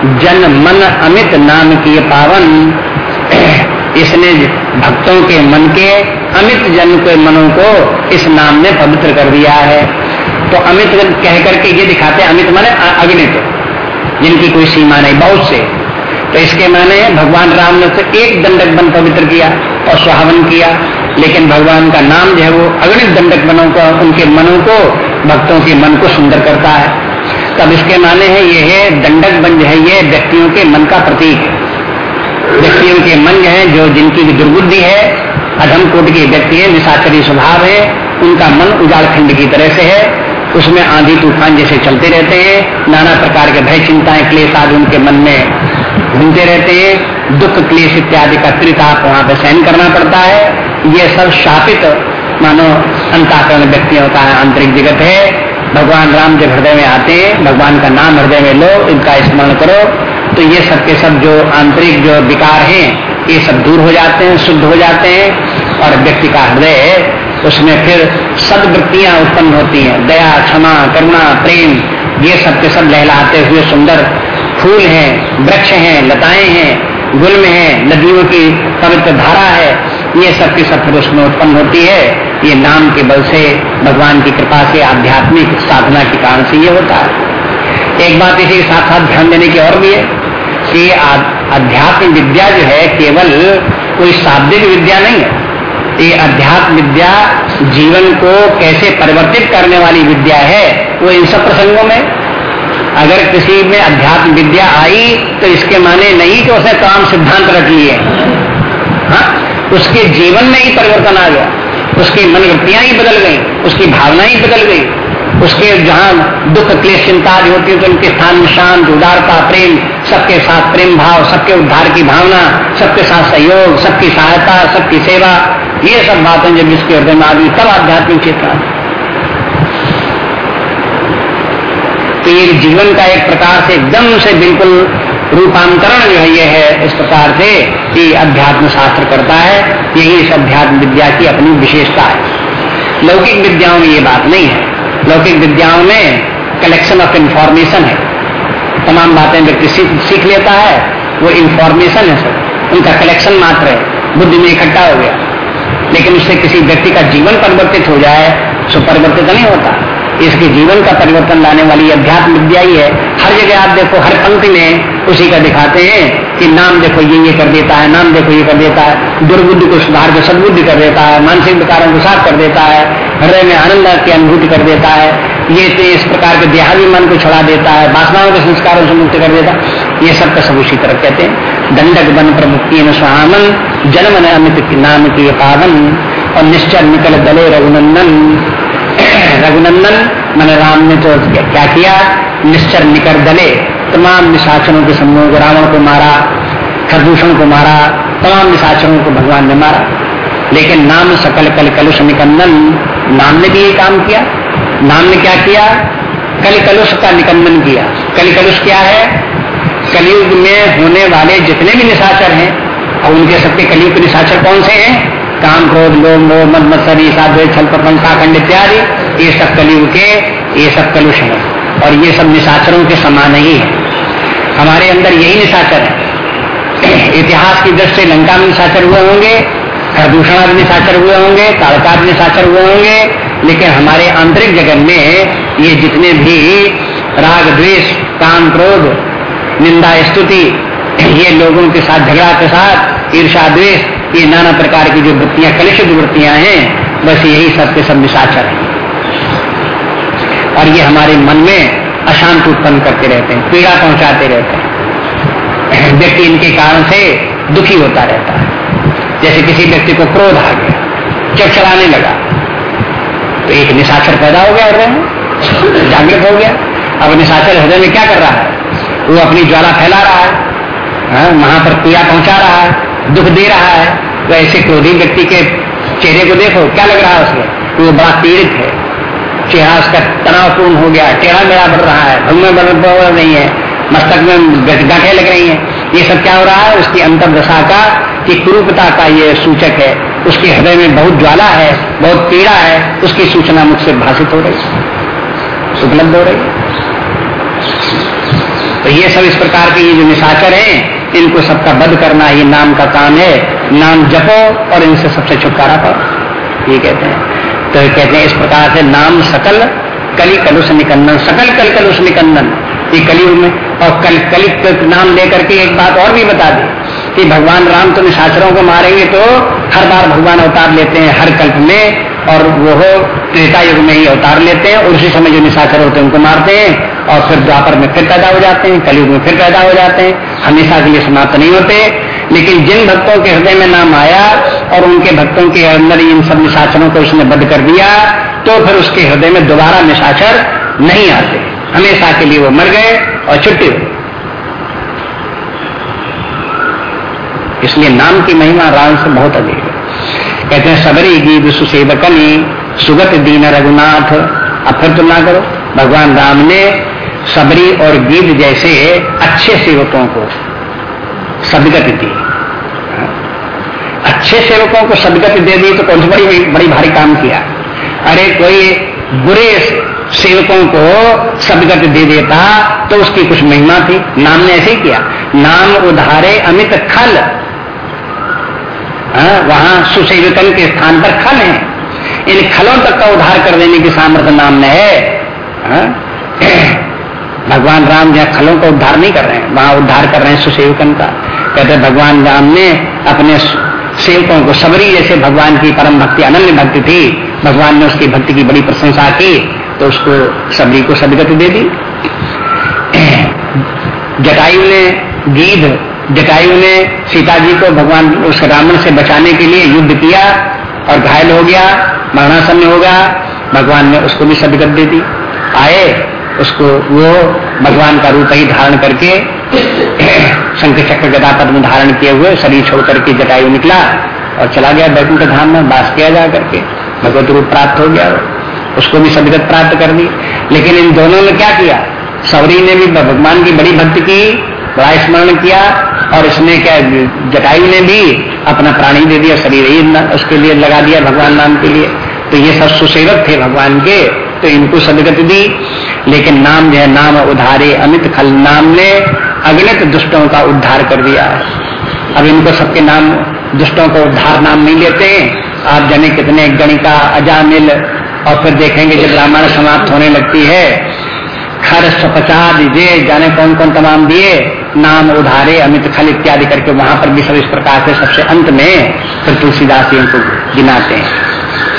जन मन अमित नाम की पावन। इसने भक्तों के मन के, अमित जन के मनों को इस नाम ने पवित्र कर दिया है। तो अमित कह करके ये दिखाते अमित माने अगणित जिनकी कोई सीमा नहीं, बहुत से। तो इसके माने भगवान राम ने तो एक दंडक बन पवित्र किया और सुहावन किया। लेकिन भगवान का नाम जो है वो अगणित दंडक बनों को, उनके मनों को, भक्तों के मन को सुंदर करता है। तब इसके माने है, ये है दंडक बन जो है, ये व्यक्तियों के मन का प्रतीक है। व्यक्तियों के मन है, जो जिनकी दुर्बुद्धि है, अधम कोट के व्यक्ति है, निशाचरी स्वभाव है, उनका मन उजाड़ खंड की तरह से है, उसमें आंधी तूफ़ान जैसे चलते रहते हैं, नाना प्रकार के भय चिंताएँ क्लेश आदि उनके मन में घूमते रहते हैं, दुख, क्लेश इत्यादि का त्रिताप वहाँ पर सहन करना पड़ता है, ये सब शापित, मानो अंताकरण व्यक्तियों का आंतरिक जगत है, भगवान राम जब हृदय में आते हैं, भगवान का नाम हृदय में लो, इनका स्मरण करो तो ये सब के सब जो आंतरिक जो विकार हैं, ये सब दूर हो जाते हैं, शुद्ध हो जाते हैं, और व्यक्ति का हृदय, उसमें फिर सदवृत्तियाँ उत्पन्न होती हैं। दया, क्षमा, करुणा, प्रेम, ये सब के सब लहलाते हुए सुंदर फूल हैं, वृक्ष हैं, लताएँ हैं, गुल्म हैं, नदियों की पवित्र धारा है, ये सब की सब फिर उसमें उत्पन्न होती है। ये नाम के बल से, भगवान की कृपा से, आध्यात्मिक साधना के कारण से ये होता है। एक बात इसी के साथ साथ ध्यान देने की और भी है। कि अध्यात्म विद्या जो है केवल कोई शाब्दिक विद्या नहीं है। ये अध्यात्म विद्या जीवन को कैसे परिवर्तित करने वाली विद्या है, वो इन सब प्रसंगों में। अगर किसी में अध्यात्म विद्या आई तो इसके माने नहीं कि उसने काम सिद्धांत रख लिए। हाँ? उसके जीवन में ही परिवर्तन आ गया। उसकी मनोवृत्तियाँ ही बदल गई, उसकी भावना ही बदल गई। उसके जहाँ दुख, क्लेश, चिंता जो होती है तो उनके स्थान में शांत उदारता, प्रेम सबके साथ प्रेम भाव, सबके उद्धार की भावना, सबके साथ सहयोग, सबकी सहायता, सबकी सेवा, ये सब बातें जब जिसके हृदय में आ गई, तब आध्यात्मिक चेतना तो ये जीवन का एक प्रकार से एकदम से बिल्कुल रूपांतरण जो है, ये है इस प्रकार से कि अध्यात्म शास्त्र करता है, यही इस अध्यात्म विद्या की अपनी विशेषता है। लौकिक विद्याओं में ये बात नहीं है। लौकिक विद्याओं में कलेक्शन ऑफ़ इंफॉर्मेशन है। तमाम बातें व्यक्ति सीख लेता है, वो इंफॉर्मेशन है सब। उनका कलेक्शन मात्र है। बुद्धि में इकट्ठा हो गया। लेकिन उससे किसी व्यक्ति का जीवन परिवर्तित हो जाए सो परिवर्तित नहीं होता। इसके जीवन का परिवर्तन लाने वाली अध्यात्म विद्या ही है। हर जगह आप देखो, हर पंक्ति में उसी का दिखाते हैं कि नाम देखो, ये ये कर देता है, नाम देखो, ये कर देता है। दुर्बुद्धि को सुधार के सदबुद्धि कर देता है। मानसिक विकारों को साफ़ कर देता है। हृदय में आनंद की अनुभूति कर देता है। ये तो इस प्रकार के देहादी मन को छुड़ा देता है, वासनाओं के संस्कारों से मुक्त कर देता ये सब का सब उसी तरह कहते हैं। दंडक बन प्रमुक्ति स्वामन, जन्म अमित नाम की पावन, और निश्चय निकल दले रघुनंदन। [coughs] रघुनंदन, मन राम ने तो क्या, किया निश्चर निकर दले तमाम निशाचरों के समूह को, रावण को मारा, खरदूषण को मारा, तमाम निशाचरों को भगवान ने मारा। लेकिन नाम सकल कल कलुष निकंदन, नाम ने भी ये काम किया। नाम ने क्या किया? कल कलुष का निकंदन किया। कल कलुष क्या है? कलयुग में होने वाले जितने भी निशाचर हैं, और उनके सबके कलयुग के निशाचर कौन से हैं? काम, क्रोध लोम मोह, मद, मत्सर ईसाद्वय छल, प्रपंच इत्यादि। ये सब कलयुग के, ये सब कलुष है। और ये सब निशाचरों के समान ही है। हमारे अंदर यही निशाचर है। इतिहास की दृष्टि लंका में निशाचर हुए होंगे प्रदूषण आदि निशाचर हुए होंगे कालकाद निशाचर हुए होंगे लेकिन हमारे आंतरिक जगत में ये जितने भी राग, द्वेष, काम, क्रोध, निंदा, स्तुति, ये लोगों के साथ झगड़ा के साथ ईर्षा द्वेष, ये नाना प्रकार की जो वृत्तियाँ, कलुषित वृत्तियाँ हैं, बस यही सब के सब निशाचर है। और ये हमारे मन में अशांत उत्पन्न करते रहते हैं, पीड़ा पहुंचाते रहते हैं। व्यक्ति इनके कारण से दुखी होता रहता है। जैसे किसी व्यक्ति को क्रोध आ गया चढ़ाने लगा तो एक निशाचर पैदा हो गया हृदय में। जागृत हो गया। अब निशाचर हृदय में क्या कर रहा है? वो अपनी ज्वाला फैला रहा है। हाँ, वहाँ पर पीड़ा पहुँचा रहा है। दुख दे रहा है। ऐसे क्रोधी व्यक्ति के चेहरे को देखो क्या लग रहा है उसमें? वो बड़ा पीड़ित है। चेहरा उसका तनावपूर्ण हो गया। टेढ़ा मेढ़ा बढ़ रहा है। भंग में बढ़ रही है। मस्तक में गांठे लग रही है। ये सब क्या हो रहा है? उसकी अंतरदशा का कि कुरूपता का ये सूचक है। उसके हृदय में बहुत ज्वाला है, बहुत पीड़ा है, उसकी सूचना मुझसे भाषित हो रही है उपलब्ध हो रही तो ये सब इस प्रकार के ये जो निशाचर हैं, इनको सबका बध करना ये नाम का काम है। नाम जपो और इनसे सबसे छुटकारा पाओ। ये कहते हैं। तो ये कहते हैं इस प्रकार से नाम सकल, कली कलुष निकंदन सकल कल कलुष निकंदन ये कलयुग में, और कल कलिक नाम लेकर के एक बात और भी बता दी। कि भगवान राम तो निशाचरों को मारेंगे तो हर बार भगवान अवतार लेते हैं हर कल्प में, और वो त्रेता युग में ही अवतार लेते हैं, और उसी समय जो निशाचर होते हैं उनको मारते हैं, और फिर द्वापर में फिर पैदा हो जाते हैं, कलयुग में फिर पैदा हो जाते हैं, हमेशा के लिए समाप्त नहीं होते। लेकिन जिन भक्तों के हृदय में नाम आया, और उनके भक्तों के अंदर इन सब निशाचरों को उसने बंद कर दिया तो फिर उसके हृदय में दोबारा निशाचर नहीं आते। हमेशा के लिए वो मर गए और छुट्टी हुई इसलिए नाम की महिमा राम से बहुत अधिक है। कहते हैं, सबरी गीत सुसेवकनी सुगत दीन रघुनाथ। अब फिर तुलना करो, भगवान राम ने सबरी और गीत जैसे अच्छे सेवकों को सदगति दी। अच्छे सेवकों को सदगति दे दी तो कौन सी बड़ी बड़ी भारी काम किया? अरे कोई बुरे सेवकों को सदगति दे देता तो उसकी कुछ महिमा थी। नाम ने ऐसे ही किया, नाम उधारे अमित खल वहाँ सुसेविकन के स्थान पर खल है। इन खलों तक का उद्धार कर देने की सामर्थ्य नाम में है। हाँ? भगवान राम जहाँ खलों का उद्धार नहीं कर रहे हैं, वहाँ उद्धार कर रहे हैं सुसेवकन का। कहते भगवान राम ने अपने सेवकों को सबरी जैसे भगवान की परम भक्ति, अनन्य भक्ति थी। भगवान ने उसकी भक्ति की बड़ी प्रशंसा की तो उसको सबरी को सदगति दे दी। जटायु ने गीध जटायु ने सीता जी को भगवान उस रावण से बचाने के लिए युद्ध किया और घायल हो गया, मरणासन हो गया। भगवान ने उसको भी सदगत दे दी। आए, उसको वो भगवान का रूप ही धारण करके [clears throat] शंकर चक्र गदा पद्म धारण किए हुए शरीर छोड़ करके जटायु निकला और चला गया बैकुंठ धाम में बास किया जा करके। भगवत रूप प्राप्त हो गया। उसको भी सदगत प्राप्त कर दी। लेकिन इन दोनों ने क्या किया? सौरी ने भी भगवान की बड़ी भक्ति की। बड़ा स्मरण किया और इसने क्या जटायु ने भी अपना प्राणी दे दिया, शरीर ही उसके लिए लगा दिया भगवान नाम के लिए। तो ये सब सुसेवक थे भगवान के तो इनको सदगति दी। लेकिन नाम जो है, नाम उधारे अमित खल नाम ने अगणित दुष्टों का उद्धार कर दिया। है अब इनको सबके नाम, दुष्टों का उद्धार नाम नहीं लेते आप जाने कितने गणिका, अजामिल, और फिर देखेंगे जब रामायण समाप्त होने लगती है खर सपचाद जे जाने कौन कौन तमाम दिए, नाम उधारे, अमित खल इत्यादि करके वहाँ पर भी सब इस प्रकार से सबसे अंत में फिर तुलसीदास जी उनको गिनाते हैं।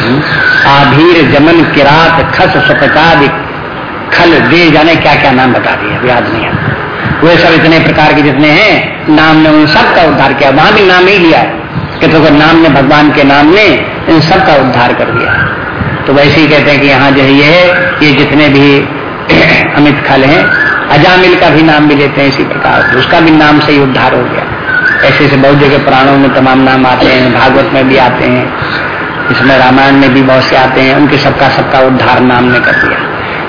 हम्म। आभीर जमन किरात खस सपचाद, खल दे जाने क्या क्या नाम बता दिए याद नहीं वे सब इतने प्रकार के जितने हैं, नाम ने उन सब का उद्धार किया, वहाँ भी नाम ही लिया कि तो नाम ने भगवान के नाम ने इन सब का उद्धार कर दिया। तो वैसे ही कहते हैं कि यहाँ जो ये ये जितने भी अमित खल हैं। अजामिल का भी नाम भी लेते हैं इसी प्रकार से। उसका भी नाम से ही उद्धार हो गया। ऐसे ऐसे बहुत जगह पुराणों में तमाम नाम आते हैं, भागवत में भी आते हैं। इसमें रामायण में भी बहुत से आते हैं। उनके सबका सबका उद्धार नाम ने कर दिया।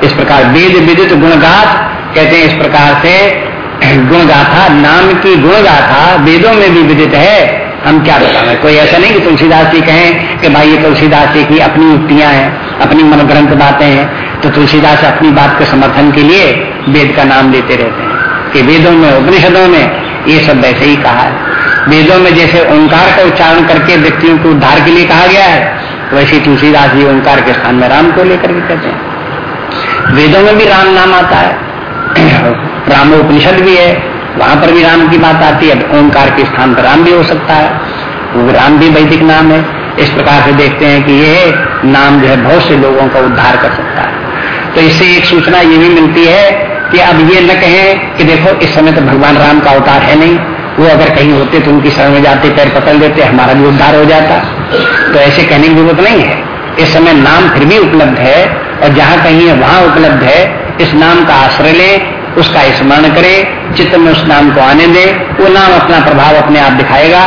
इस प्रकार वेद विदित गुणगाथ कहते हैं इस प्रकार से। गुण गाथा नाम की गुण गाथा वेदों में भी विदित है। हम क्या बताएँ? कोई ऐसा नहीं कि तुलसीदास जी कहें कि भाई ये तुलसीदास जी की अपनी युक्तियाँ हैं, अपनी मनोग्रंथ बातें हैं तो तुलसीदास अपनी बात के समर्थन के लिए वेद का नाम लेते रहते हैं। कि वेदों में, उपनिषदों में ये सब वैसे ही कहा है। वेदों में जैसे ओंकार का उच्चारण करके व्यक्तियों को उद्धार के लिए कहा गया है, वैसे तुलसीदास जी ओंकार के स्थान में राम को लेकर के कहते हैं। वेदों में भी राम नाम आता है। [clears throat] रामोपनिषद भी है। वहाँ पर भी राम की बात आती है ओंकार के स्थान पर राम भी हो सकता है। वो राम भी वैदिक नाम है। इस प्रकार से देखते हैं कि ये नाम जो है, बहुत से लोगों का उद्धार कर सकता है। तो इससे एक सूचना ये भी मिलती है कि अब ये न कहें कि देखो, इस समय तो भगवान राम का अवतार है नहीं। वो अगर कहीं होते तो उनकी शरण में जाते, पैर पकड़ लेते, हमारा भी उद्धार हो जाता। तो ऐसे कहने की ज़रूरत नहीं है। इस समय नाम फिर भी उपलब्ध है और जहाँ कहीं है, वहाँ उपलब्ध है। इस नाम का आश्रय ले उसका स्मरण करे, चित्त में उस नाम को आने दे, वो नाम अपना प्रभाव अपने आप दिखाएगा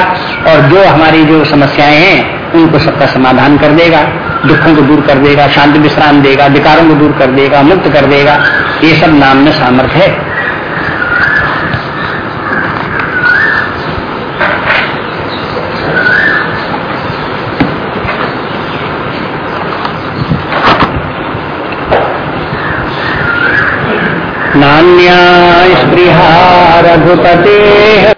और जो हमारी जो समस्याएँ हैं, उनको सबका समाधान कर देगा, दुखों को दूर कर देगा, शांति विश्राम देगा, विकारों को दूर कर देगा, मुक्त कर देगा, ये सब नाम में सामर्थ्य है। नान्या स्पृहा